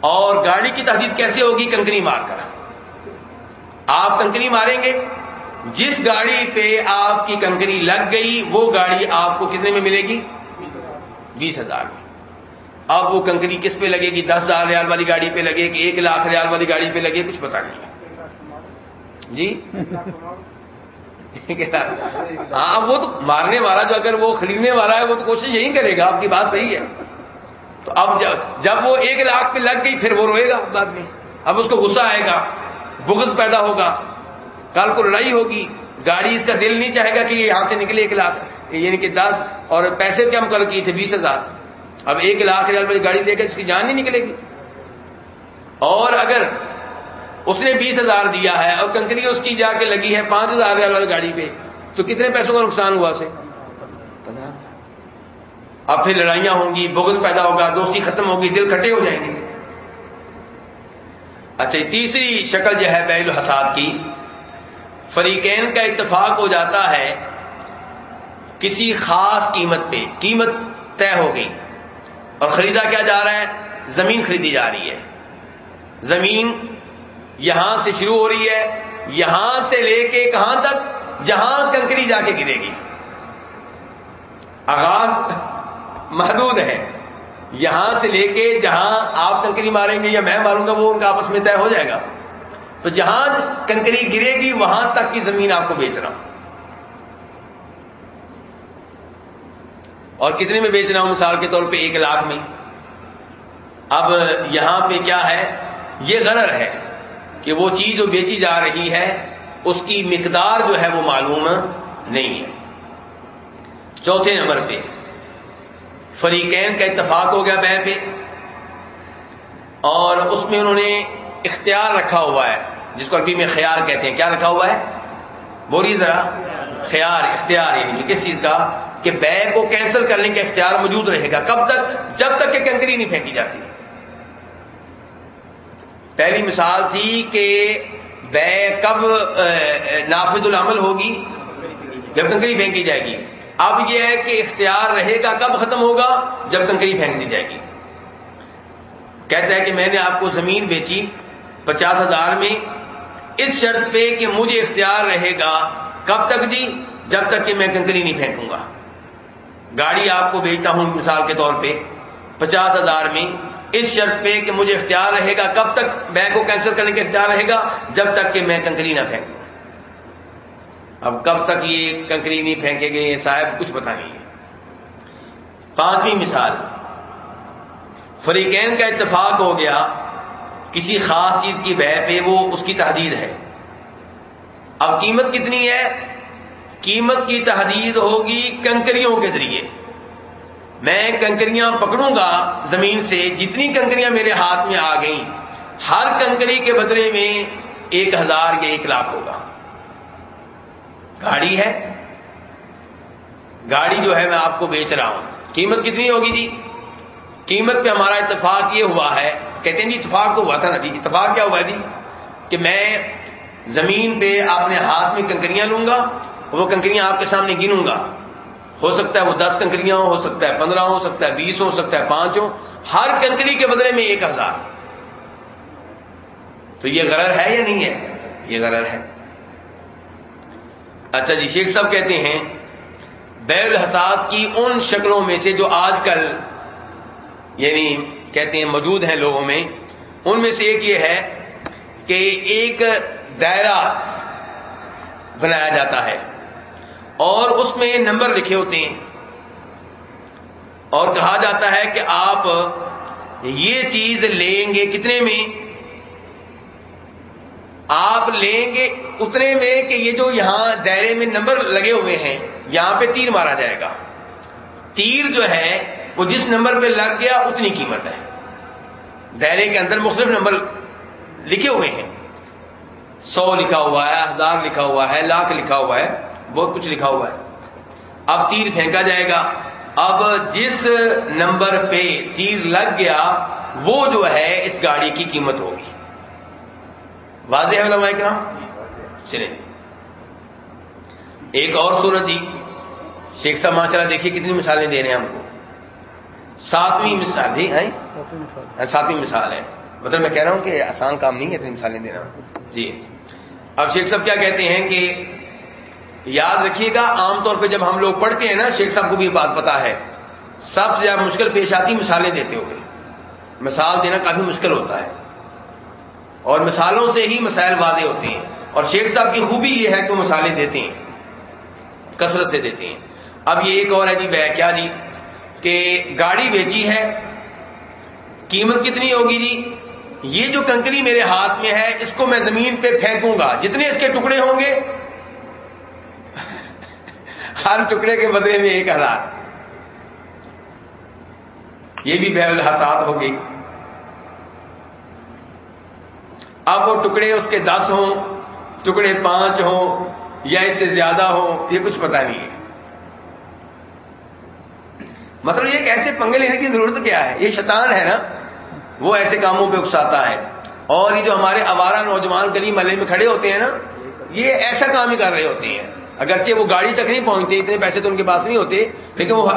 اور گاڑی کی تحدید کیسے ہوگی؟ کنکری مار کر۔ آپ کنکری ماریں گے جس گاڑی پہ آپ کی کنکری لگ گئی، وہ گاڑی آپ کو کتنے میں ملے گی؟ بیس ہزار میں۔ اب وہ کنکری کس پہ لگے گی؟ دس ہزار ریال والی گاڑی پہ لگے کہ ایک لاکھ ریال والی گاڑی پہ لگے کچھ پتا نہیں۔ جی؟ ہاں وہ تو مارنے والا جو اگر وہ خریدنے والا ہے، وہ تو کوشش یہی کرے گا، آپ کی بات صحیح ہے۔ تو اب جب وہ ایک لاکھ پہ لگ گئی، پھر وہ روئے گا بعد میں۔ اب اس کو غصہ آئے گا، بغض پیدا ہوگا۔ کل کو لڑائی ہوگی، گاڑی اس کا دل نہیں چاہے گا کہ یہ یہاں سے نکلے ایک لاکھ یعنی کہ دس، اور پیسے کم کر کیے تھے بیس ہزار۔ اب ایک لاکھ ریال والی گاڑی دے کر اس کی جان نہیں نکلے گی۔ اور اگر اس نے بیس ہزار دیا ہے، اور کنکری اس کی جا کے لگی ہے پانچ ہزار ریال والی گاڑی پہ، تو کتنے پیسوں کا نقصان ہوا اسے؟ اب پھر لڑائیاں ہوں گی، بغض پیدا ہوگا، دوستی ختم ہوگی، دل کھٹے ہو جائیں گے۔ اچھا تیسری شکل جو ہے بیل الحساد کی فریقین کا اتفاق ہو جاتا ہے کسی خاص قیمت پہ، قیمت طے ہو گئی۔ اور خریدا کیا جا رہا ہے؟ زمین خریدی جا رہی ہے۔ زمین یہاں سے شروع ہو رہی ہے، یہاں سے لے کے کہاں تک؟ جہاں کنکری جا کے گرے گی۔ آغاز محدود ہے۔ یہاں سے لے کے جہاں آپ کنکری ماریں گے یا میں ماروں گا، وہ ان کا آپس میں طے ہو جائے گا۔ تو جہاں کنکری گرے گی، وہاں تک کی زمین آپ کو بیچ رہا ہوں اور کتنے میں بیچ رہا ہوں؟ مثال کے طور پہ ایک لاکھ میں۔ اب یہاں پہ کیا ہے؟ یہ غرر ہے کہ وہ چیز جو بیچی جا رہی ہے، اس کی مقدار جو ہے وہ معلوم نہیں ہے۔ چوتھے نمبر پہ۔ فریقین کا اتفاق ہو گیا بے پہ۔ اور اس میں انہوں نے اختیار رکھا ہوا ہے، جس کو عربی میں خیال کہتے ہیں، کیا رکھا ہوا ہے؟ بولی ذرا خیال اختیار یعنی کس چیز کا؟ کہ بے کو کینسل کرنے کا اختیار موجود رہے گا، کب تک؟ جب تک کہ کنکری نہیں پھینکی جاتی۔ پہلی مثال تھی کہ بے کب نافذ العمل ہوگی؟ جب کنکری پھینکی جائے گی۔ اب یہ ہے کہ اختیار رہے گا، کب ختم ہوگا؟ جب کنکری پھینک دی جائے گی۔ کہتا ہے کہ میں نے آپ کو زمین بیچی پچاس ہزار میں اس شرط پہ کہ مجھے اختیار رہے گا کب تک دی جب تک کہ میں کنکری نہیں پھینکوں گا۔ گاڑی آپ کو بیچتا ہوں مثال کے طور پہ پچاس ہزار میں اس شرط پہ کہ مجھے اختیار رہے گا کب تک بینک کو کینسل کرنے کا اختیار رہے گا؟ جب تک کہ میں کنکری نہ پھینکوں۔ اب کب تک یہ کنکری نہیں پھینکے گے یہ صاحب کچھ پتا نہیں پانچویں مثال، فریقین کا اتفاق ہو گیا۔ کسی خاص چیز کی بہ پہ وہ اس کی تحدید ہے۔ اب قیمت کتنی ہے؟ قیمت کی تحدید ہوگی کنکریوں کے ذریعے۔ میں کنکریاں پکڑوں گا زمین سے، جتنی کنکریاں میرے ہاتھ میں آ گئیں، ہر کنکری کے بدلے میں ایک ہزار یا ایک لاکھ ہوگا۔ گاڑی ہے؟ گاڑی جو ہے میں آپ کو بیچ رہا ہوں۔ قیمت کتنی ہوگی جی؟ قیمت پہ ہمارا اتفاق یہ ہوا ہے کہتے ہیں جی اتفاق تو ہوا تھا نا جی اتفاق کیا ہوا جی؟ کہ میں زمین پہ اپنے ہاتھ میں کنکریاں لوں گا، وہ کنکریاں آپ کے سامنے گنوں گا۔ ہو سکتا ہے وہ دس کنکریاں ہو سکتا ہے پندرہ ہو سکتا ہے بیس ہو سکتا ہے پانچ ہو ہر کنکری کے بدلے میں ایک ہزار۔ تو یہ غرر ہے یا نہیں ہے؟ یہ غرر ہے۔ اچھا جی شیخ صاحب کہتے ہیں، بیل الحساب کی ان شکلوں میں سے جو آج کل یعنی کہتے ہیں موجود ہیں لوگوں میں، ان میں سے ایک یہ ہے کہ ایک دائرہ بنایا جاتا ہے اور اس میں نمبر لکھے ہوتے ہیں۔ اور کہا جاتا ہے کہ آپ یہ چیز لیں گے کتنے میں؟ آپ لیں گے اتنے میں کہ یہ جو یہاں دائرے میں نمبر لگے ہوئے ہیں، یہاں پہ تیر مارا جائے گا۔ تیر جو ہے وہ جس نمبر پہ لگ گیا اتنی قیمت ہے۔ دائرے کے اندر مختلف نمبر لکھے ہوئے ہیں۔ سو لکھا ہوا ہے، ہزار لکھا ہوا ہے، لاکھ لکھا ہوا ہے، بہت کچھ لکھا ہوا ہے۔ اب تیر پھینکا جائے گا۔ اب جس نمبر پہ تیر لگ گیا، وہ جو ہے، اس گاڑی کی قیمت ہوگی۔ واضح ہے علماء کرام؟ چلیں۔ ایک اور صورت جی۔ شیخ صاحب ماشاء اللہ دیکھیے کتنی مثالیں دے رہے ہیں ہم کو۔ ساتویں مثال جی ہے ساتویں مثال۔ ہے۔ مطلب میں کہہ رہا ہوں کہ آسان کام نہیں ہے اتنی مثالیں دینا۔ جی۔ اب شیخ صاحب کیا کہتے ہیں کہ یاد رکھیے گا عام طور پہ جب ہم لوگ پڑھتے ہیں نا شیخ صاحب کو بھی بات پتا ہے۔ سب سے زیادہ مشکل پیش آتی مثالیں دیتے ہوئے۔ مثال دینا کافی مشکل ہوتا ہے۔ اور مثالوں سے ہی مسائل واضح ہوتے ہیں۔ اور شیخ صاحب کی خوبی یہ ہے کہ وہ مثالیں دیتے ہیں۔ کثرت سے دیتے ہیں۔ اب یہ ایک اور ہے جی بہ کیا جی کہ گاڑی بیچی ہے، قیمت کتنی ہوگی جی؟ یہ جو کنکری میرے ہاتھ میں ہے، اس کو میں زمین پہ پھینکوں گا۔ جتنے اس کے ٹکڑے ہوں گے؟ ہر ٹکڑے کے بدلے میں ایک ہزار۔ یہ بھی بے الحساس ہوگی اب وہ ٹکڑے اس کے دس ہوں، ٹکڑے پانچ ہوں یا اس سے زیادہ ہو یہ کچھ پتا نہیں ہے۔ مطلب یہ کہ ایسے پنگے لینے کی ضرورت کیا ہے؟ یہ شیطان ہے نا؟ وہ ایسے کاموں پہ اکساتا ہے۔ اور یہ جو ہمارے آوارہ نوجوان گلی محلے میں کھڑے ہوتے ہیں نا، یہ ایسا کام ہی کر رہے ہوتے ہیں۔ اگرچہ وہ گاڑی تک نہیں پہنچتے، اتنے پیسے تو ان کے پاس نہیں ہوتے، لیکن وہ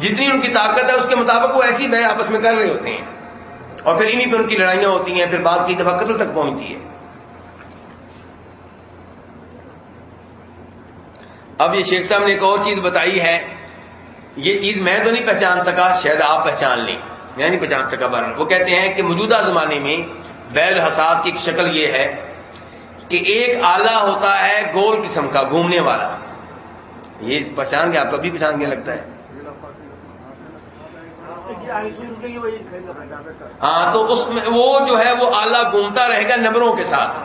جتنی ان کی طاقت ہے، اس کے مطابق وہ ایسی بہ آپس میں کر رہے ہوتے ہیں۔ اور پھر انہیں پہ ان کی لڑائیاں ہوتی ہیں، پھر بات کی دفعہ قتل تک پہنچتی ہے۔ اب یہ شیخ صاحب نے ایک اور چیز بتائی ہے۔ یہ چیز میں تو نہیں پہچان سکا، شاید آپ پہچان لیں۔ میں نہیں پہچان سکا بارہ۔ وہ کہتے ہیں کہ موجودہ زمانے میں بیل حساب کی ایک شکل یہ ہے کہ ایک آلہ ہوتا ہے گول قسم کا، گھومنے والا۔ یہ پہچان گیا آپ کو بھی پہچان گیا لگتا ہے۔ ہاں تو اس میں وہ جو ہے، وہ آلہ گھومتا رہے گا نمبروں کے ساتھ۔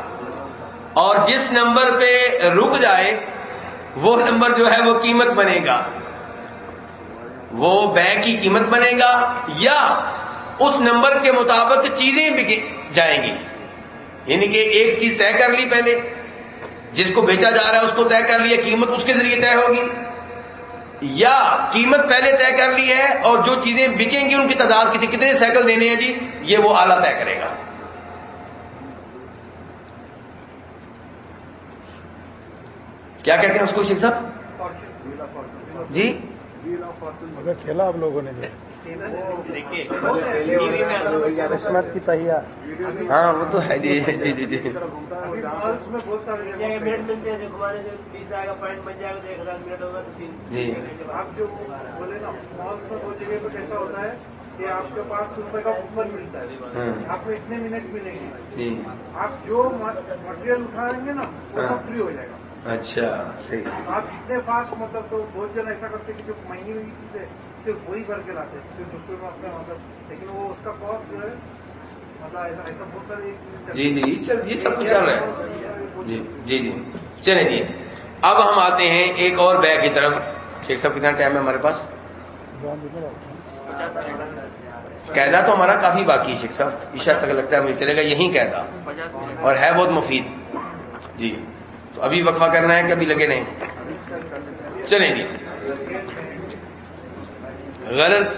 اور جس نمبر پہ رک جائے، وہ نمبر جو ہے، وہ قیمت بنے گا۔ وہ بینک کی قیمت بنے گا یا اس نمبر کے مطابق چیزیں بھی جائیں گی؟ یعنی کہ ایک چیز طے کر لی پہلے جس کو بیچا جا رہا ہے اس کو طے کر لیا قیمت اس کے ذریعے طے ہوگی۔ یا قیمت پہلے طے کر لی ہے اور جو چیزیں بکیں گی ان کی تعداد کتنی کتنے سائیکل دینے ہیں جی؟ یہ وہ آلہ طے کرے گا۔ کیا کہتے ہیں اس کو شیخ صاحب؟ جی؟ کھیلا آپ لوگوں نے قسمت کی تہیا ہاں وہ تو ہے۔ جی جی جی جی جی۔ آپ جو بولے نا مالس میں دو جگہ پہ کیسا ہوتا ہے کہ آپ کے پاس روپے کا کوپن ملتا ہے آپ کو اتنے منٹ ملیں گے۔ جی۔ آپ جو مٹیریل اٹھائیں گے نا وہ سب فری ہو جائے گا۔ اچھا صحیح آپ اتنے فاسٹ مطلب تو بہت جن ایسا کرتے کہ جو مہنگی ہوئی چیزیں صرف وہی بھر کے لاتے صرف دوسرے میں اپنے مطلب۔ لیکن وہ اس کا کاسٹ جو ہے مطلب جی جی یہ سب کچھ چل رہا ہے۔ جی جی جی۔ چلیں جی۔ اب ہم آتے ہیں ایک اور بیگ کی طرف۔ شیخ صاحب کتنا ٹائم ہے ہمارے پاس؟ قیدا تو ہمارا کافی باقی ہے شیخ صاحب۔ عشا تک لگتا ہے مجھے چلے گا یہیں قیدا۔ اور ہے بہت مفید۔ جی۔ تو ابھی وقفہ کرنا ہے کہ ابھی لگے نہیں؟ چلیں گے غلط۔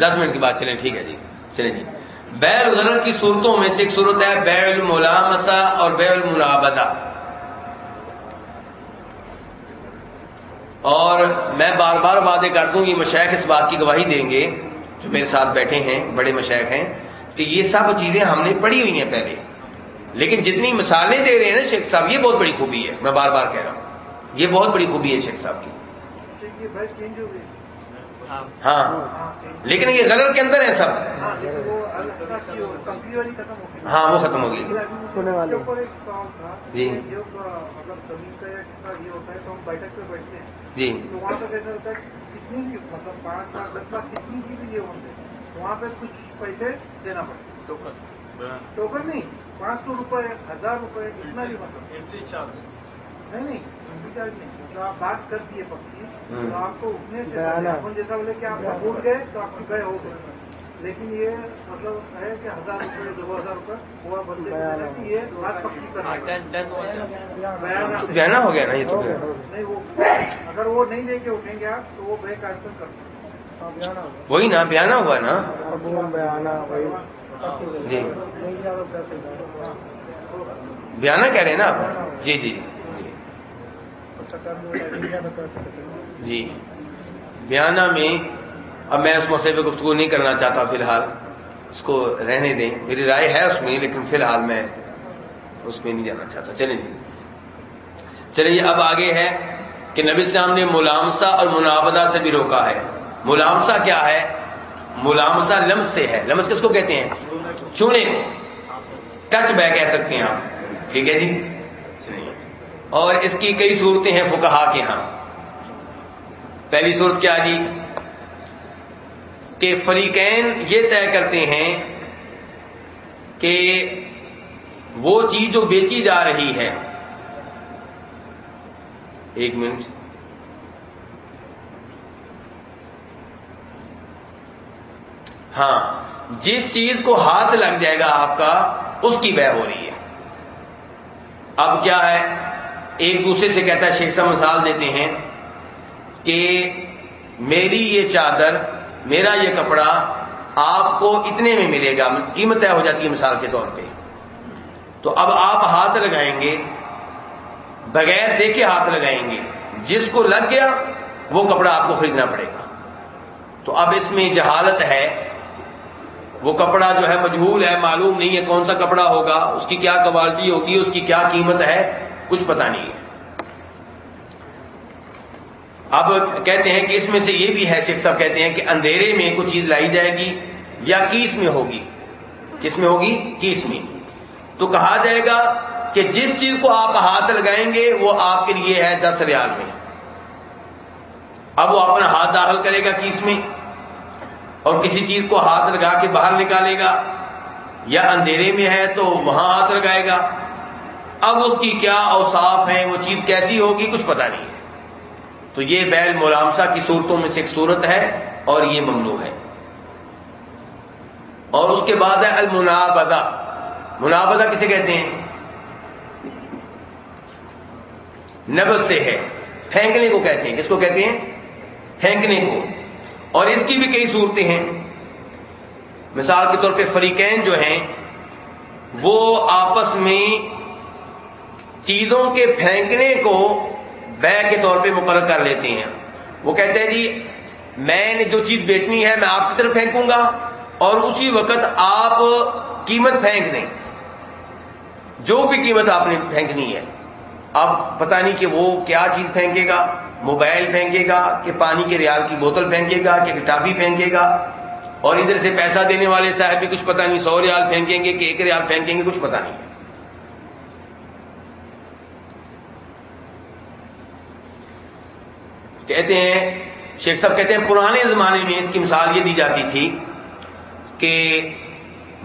دس منٹ کی بات چلیں، ٹھیک ہے جی۔ چلیں جی۔ بیل غلط کی صورتوں میں سے ایک صورت ہے بیل الملامسا اور بیل الملابدہ۔ اور میں بار بار وعدے کر دوں یہ مشائق اس بات کی گواہی دیں گے، جو میرے ساتھ بیٹھے ہیں، بڑے مشائق ہیں، کہ یہ سب چیزیں ہم نے پڑھی ہوئی ہیں پہلے۔ لیکن جتنی مثالیں دے رہے ہیں نا شیخ صاحب یہ بہت بڑی خوبی ہے میں بار بار کہہ رہا ہوں۔ یہ بہت بڑی خوبی ہے شیخ صاحب کی۔ ہاں لیکن یہ غلط کے اندر ہے سب۔ ہاں وہ ختم ہوگی۔ جی۔ جی۔ وہاں پہ کیسا ہوتا ہے کتنی بھی پانچ لاکھ دس لاکھ کتنی کی بھی یہ ہوتے وہاں پہ کچھ پیسے دینا پڑتا ٹوکن نہیں پانچ سو روپئے ہزار روپئے اتنا بھی مطلب۔ انٹری چارج نہیں نہیں انٹری چارج نہیں۔ جو آپ بات کر دیے پکی تو آپ کو اتنے سے اپن جیسا بولے کہ آپ بھول گئے تو آپ کی گئے ہو گئے لیکن یہ مطلب ہے کہ ہزار روپئے دو ہزار روپئے وہ بندے یہ بات پکی کرنا گہنا ہو گیا۔ نا یہ تو نہیں وہ اگر وہ نہیں لے کے اٹھیں گے آپ تو وہ بے کینسل کر وہی نا بیانا ہوا نا۔ جی۔ بیانا کہہ رہے ہیں نا آپ۔ جی،, جی جی جی۔ بیانہ میں اب میں اس مسئلے پہ گفتگو نہیں کرنا چاہتا فی الحال، اس کو رہنے دیں۔ میری رائے ہے اس میں، لیکن فی الحال میں اس میں نہیں جانا چاہتا۔ چلیں جی۔ چلیے جی، اب آگے ہے کہ نبی اسلام نے ملامسا اور منابدہ سے بھی روکا ہے۔ ملامسا کیا ہے؟ ملامسا لمس سے ہے۔ لمس کس کو کہتے ہیں؟ چونے ٹچ بہ کہہ سکتے ہیں آپ۔ ٹھیک ہے جی؟ اور اس کی کئی صورتیں ہیں فکہا کے ہاں۔ پہلی صورت کیا جی؟ کہ فریقین یہ طے کرتے ہیں کہ وہ چیز جو بیچی جا رہی ہے۔ ایک منٹ۔ ہاں۔ جس چیز کو ہاتھ لگ جائے گا آپ کا، اس کی بہ ہو رہی ہے۔ اب کیا ہے؟ ایک دوسرے سے کہتا ہے، شیخ صاحب مثال دیتے ہیں کہ میری یہ چادر، میرا یہ کپڑا آپ کو اتنے میں ملے گا، قیمت طے ہو جاتی ہے مثال کے طور پہ۔ تو اب آپ ہاتھ لگائیں گے، بغیر دیکھے ہاتھ لگائیں گے، جس کو لگ گیا، وہ کپڑا آپ کو خریدنا پڑے گا۔ تو اب اس میں جہالت ہے وہ کپڑا جو ہے مجہول ہے، معلوم نہیں ہے کون سا کپڑا ہوگا، اس کی کیا کوالٹی ہوگی، اس کی کیا قیمت ہے، کچھ پتا نہیں ہے۔ اب کہتے ہیں کہ اس میں سے یہ بھی ہے، شیخ صاحب کہتے ہیں کہ اندھیرے میں کوئی چیز لائی جائے گی یا کیس میں ہوگی۔ کس میں ہوگی؟ کیس میں۔ تو کہا جائے گا کہ جس چیز کو آپ ہاتھ لگائیں گے، وہ آپ کے لیے ہے دس ریال میں۔ اب وہ اپنا ہاتھ داخل کرے گا کیس میں۔ اور کسی چیز کو ہاتھ لگا کے باہر نکالے گا یا اندھیرے میں ہے تو وہاں ہاتھ لگائے گا۔ اب اس کی کیا اوصاف ہیں؟ وہ چیز کیسی ہوگی کچھ پتا نہیں۔ ہے تو یہ بیل ملامسا کی صورتوں میں سے ایک صورت ہے اور یہ ممنوع ہے۔ اور اس کے بعد ہے المنابدہ منابدہ کسے کہتے ہیں؟ نبز سے ہے۔ پھینکنے کو کہتے ہیں۔ کس کو کہتے ہیں؟ پھینکنے کو۔ اور اس کی بھی کئی صورتیں ہیں۔ مثال کے طور پہ فریقین جو ہیں، وہ آپس میں چیزوں کے پھینکنے کو بے کے طور پہ مقرر کر لیتے ہیں۔ وہ کہتے ہیں جی میں نے جو چیز بیچنی ہے، میں آپ کی طرف پھینکوں گا اور اسی وقت آپ قیمت پھینک دیں۔ جو بھی قیمت آپ نے پھینکنی ہے اب پتہ نہیں کہ وہ کیا چیز پھینکے گا۔ موبائل پھینکے گا، کہ پانی کے ریال کی بوتل پھینکے گا، کہ ٹافی پھینکے گا، اور ادھر سے پیسہ دینے والے صاحب بھی کچھ پتہ نہیں، سو ریال پھینکیں گے کہ ایک ریال پھینکیں گے، کچھ پتہ نہیں۔ کہتے ہیں، شیخ صاحب کہتے ہیں، پرانے زمانے میں اس کی مثال یہ دی جاتی تھی کہ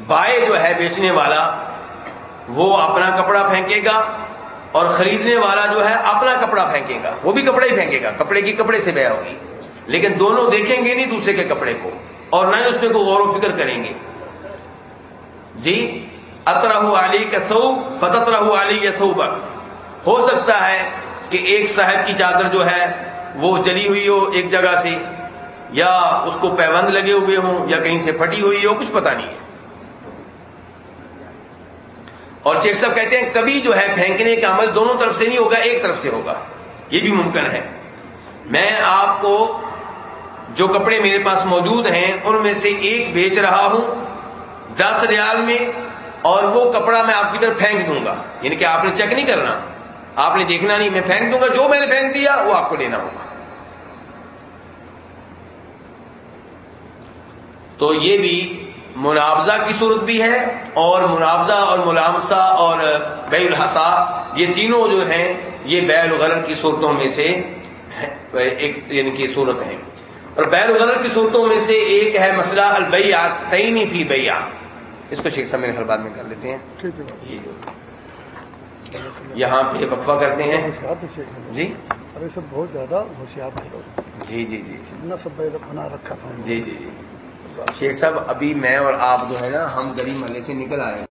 بائے جو ہے بیچنے والا، وہ اپنا کپڑا پھینکے گا اور خریدنے والا جو ہے اپنا کپڑا پھینکے گا، وہ بھی کپڑا ہی پھینکے گا، کپڑے کی کپڑے سے بہ ہوگی۔ لیکن دونوں دیکھیں گے نہیں دوسرے کے کپڑے کو، اور نہ ہی اس میں کوئی غور و فکر کریں گے۔ جی اطرح علی کا سو فترہ علی یا سو ہو سکتا ہے کہ ایک صاحب کی چادر جو ہے وہ جلی ہوئی ہو ایک جگہ سے، یا اس کو پیبند لگے ہوئے ہوں، یا کہیں سے پھٹی ہوئی ہو، کچھ پتا نہیں ہے۔ اور شیخ صاحب کہتے ہیں کبھی جو ہے پھینکنے کا عمل دونوں طرف سے نہیں ہوگا، ایک طرف سے ہوگا۔ یہ بھی ممکن ہے۔ میں آپ کو جو کپڑے میرے پاس موجود ہیں، ان میں سے ایک بیچ رہا ہوں دس ریال میں، اور وہ کپڑا میں آپ کی طرف پھینک دوں گا۔ یعنی کہ آپ نے چیک نہیں کرنا۔ آپ نے دیکھنا نہیں، میں پھینک دوں گا۔ جو میں نے پھینک دیا، وہ آپ کو لینا ہوگا۔ تو یہ بھی مناوضہ کی صورت بھی ہے اور مناوضہ اور ملامسہ اور بے الحسا یہ تینوں جو ہیں یہ بے الغرر کی صورتوں میں سے ایک یعنی کہ صورت ہے اور بے الغرر کی صورتوں میں سے ایک ہے مسئلہ البیا تعینی فی بیا اس کو شیخ سمے ہر بعد میں کر لیتے ہیں۔ یہاں پہ وقفہ کرتے ہیں۔ جی؟ ارے سب بہت زیادہ ہوشیار جی جی جی۔ سب بنا رکھا تھا۔ جی جی جی۔ شیخ صاحب، ابھی میں اور آپ جو ہے نا، ہم گلی محلے سے نکل آئے